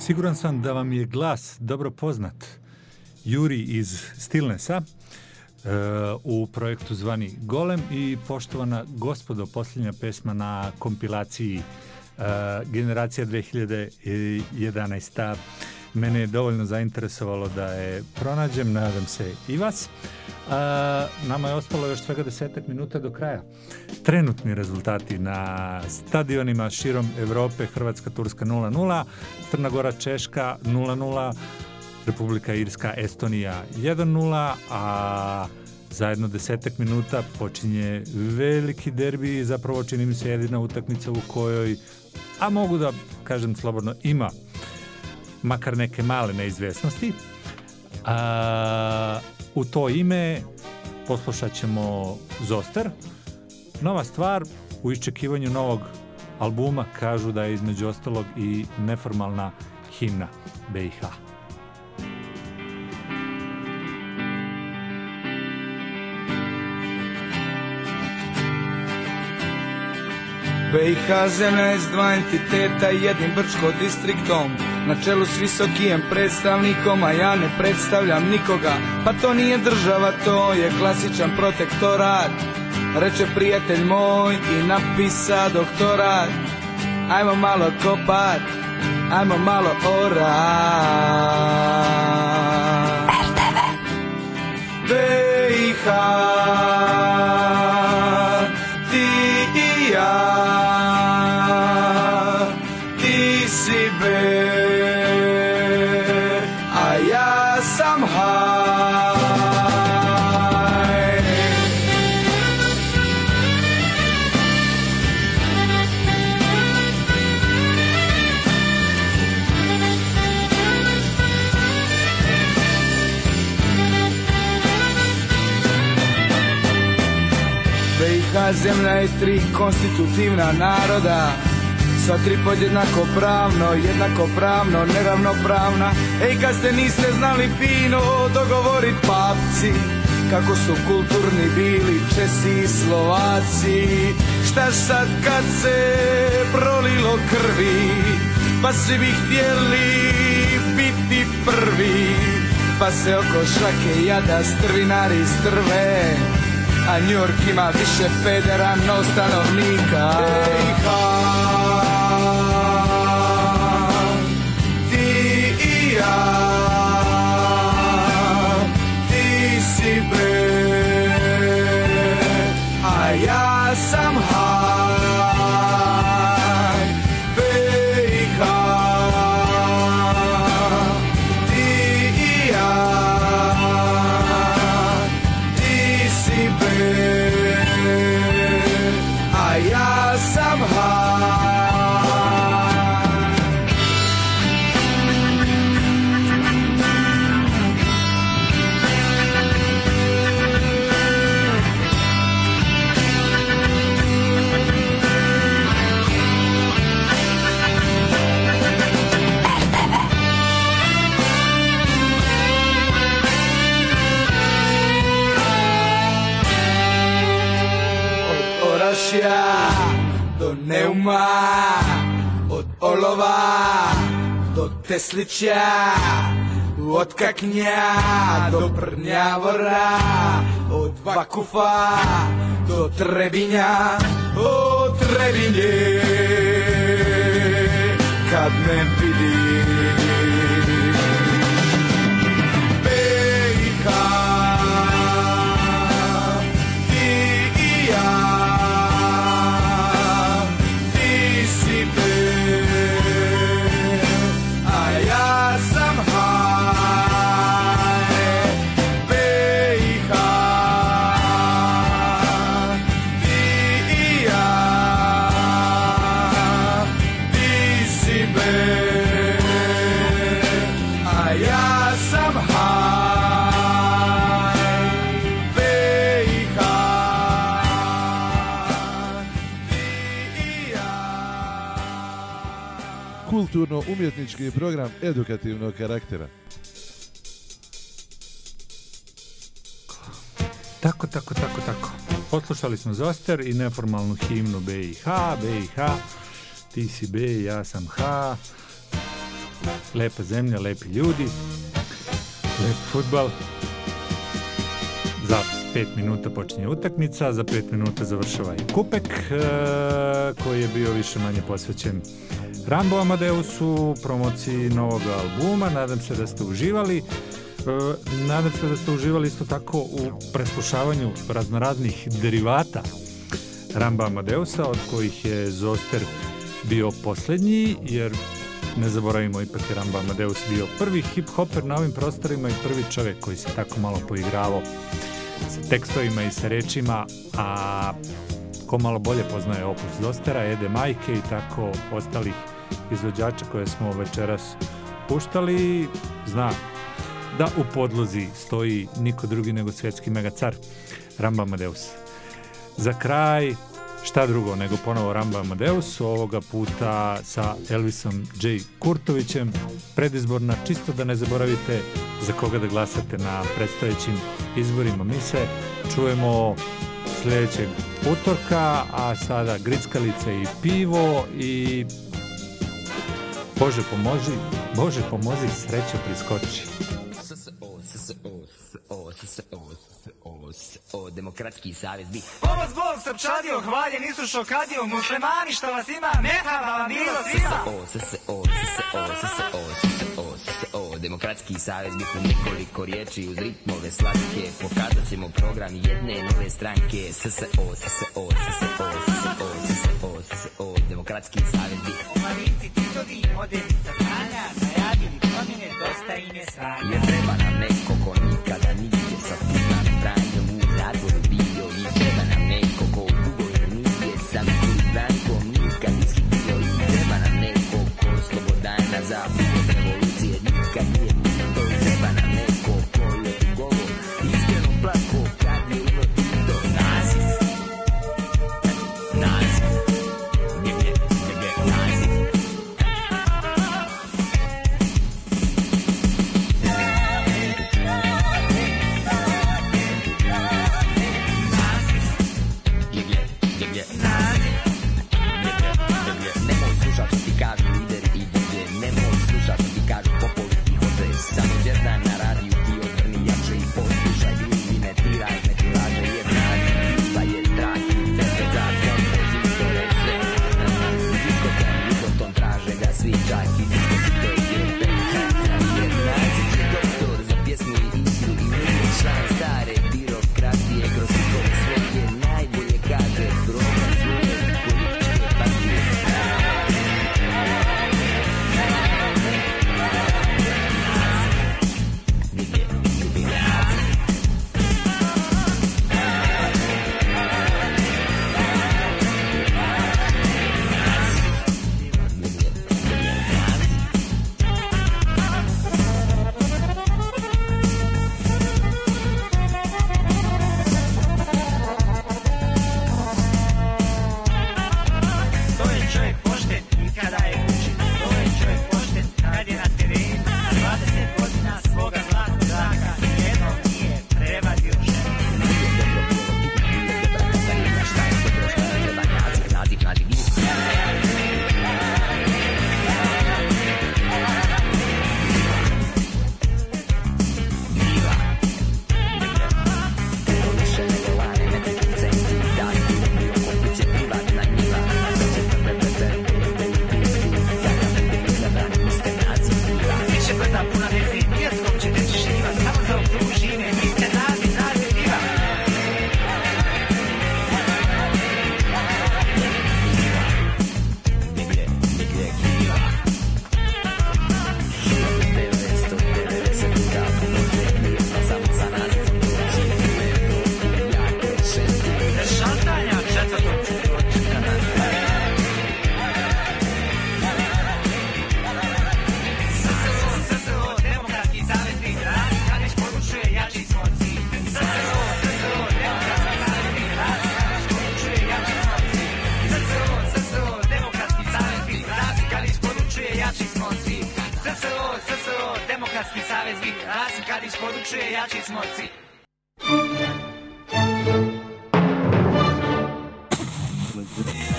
Siguran sam da vam je glas dobro poznat. Juri iz Stilnesa e, u projektu zvani Golem i poštovana gospodo, posljednja pesma na kompilaciji e, Generacija 2011. Mene je dovoljno zainteresovalo da je pronađem, nadam se i vas. A, nama je ostalo još svega desetak minuta do kraja. Trenutni rezultati na stadionima širom Europe, Hrvatska, Turska 0-0, Crna Gora, Češka 0-0, Republika Irska, Estonija 1-0, a Za jedno desetak minuta počinje veliki derbi i zapravo čini mi se jedina utakmica u kojoj, a mogu da kažem slobodno, ima makar neke male neizvjesnosti. A, u to ime poslušat ćemo Zoster. Nova stvar u iščekivanju novog albuma kažu da je između ostalog i neformalna himna BiH. BiH zemlja je s dva entiteta i jednim brčko distriktom. Na čelu s visokijem predstavnikom, a ja ne predstavljam nikoga. Pa to nije država, to je klasičan protektorat. Reče prijatelj moj i napisa doktorat. Ajmo malo kopat, ajmo malo orat. BiH tri konstitutivna naroda Sva tri podjednako pravno, jednako pravno, neravnopravna. Ej kad ste niste znali fino dogovorit papci Kako su kulturni bili Česi i Slovaci. Šta sad kad se prolilo krvi Pa svi bi htjeli biti prvi Pa se oko šake jada strvinari strve a New York ima više pedera no stanovnika BiH a do Teslića, od Kaknja do Prnjavora, od Vakufa do Trebinja, od Trebinje kad me vidi. Kulturno-umjetnički program edukativnog karaktera. Tako, tako, tako, tako. Poslušali smo Zoster i neformalnu himnu BiH, BiH, ti si B, ja sam H, lepa zemlja, lepi ljudi, lep futbal. Za pet minuta počinje utakmica, za pet minuta završava i kupek e, koji je bio više manje posvećen Rambo Amadeusu, promociji novog albuma. Nadam se da ste uživali. E, nadam se da ste uživali isto tako u preslušavanju raznoraznih derivata Ramba Amadeusa, od kojih je Zoster bio posljednji, jer ne zaboravimo, ipak je Ramba Amadeus bio prvi hip-hoper na ovim prostorima i prvi čovjek koji se tako malo poigravao sa tekstovima i sa rečima, a ko malo bolje poznaje opus Dostera, Ede Majke i tako ostalih izvođača koje smo večeras puštali, zna da u podlozi stoji niko drugi nego svjetski megacar, Ramba Amadeus. Za kraj, šta drugo nego ponovo Ramba Amadeus, ovoga puta sa Elvisom J. Kurtovićem, predizborna, čisto da ne zaboravite za koga da glasate na predstojećim izborima. Mi se čujemo sljedećeg utorka, a sada grickalice i pivo i Bože pomozi, Bože pomozi, srećo priskoči. O, demokratski savez bi Pomoć Bog srpčadio, hvaljen Isušo kadio, muslimani što vas ima, mehava vam bilo svima. O, s, o, s, o, s, o, s, o, s, o, demokratski savez bi u nekoliko riječi uz ritmove slatke pokazat ćemo program jedne nove stranke s, s, o, s, o, s, o, s, o, s, o, s, o, demokratski savez bi Marinci, titovi, moderni saznanja, najavili promjene, dosta im je sranja. Jer treba nam neko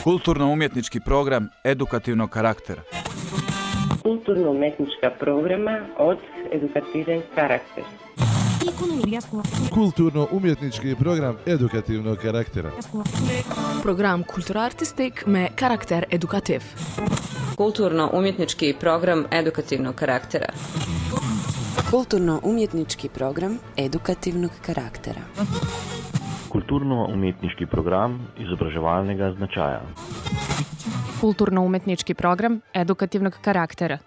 Kulturno-umjetnički program edukativnog karaktera. Kulturno-umetnička programa od edukativen karakter. Kulturno-umjetnički program edukativnog karaktera. Program kulturartistik me karakter edukativ. Kulturno-umjetnički program edukativnog karaktera. Kulturno-umjetnički program edukativnog karaktera. Kulturno-umjetniški program izobraževalnega značaja. Kulturno-umetnički program edukativnog karaktera.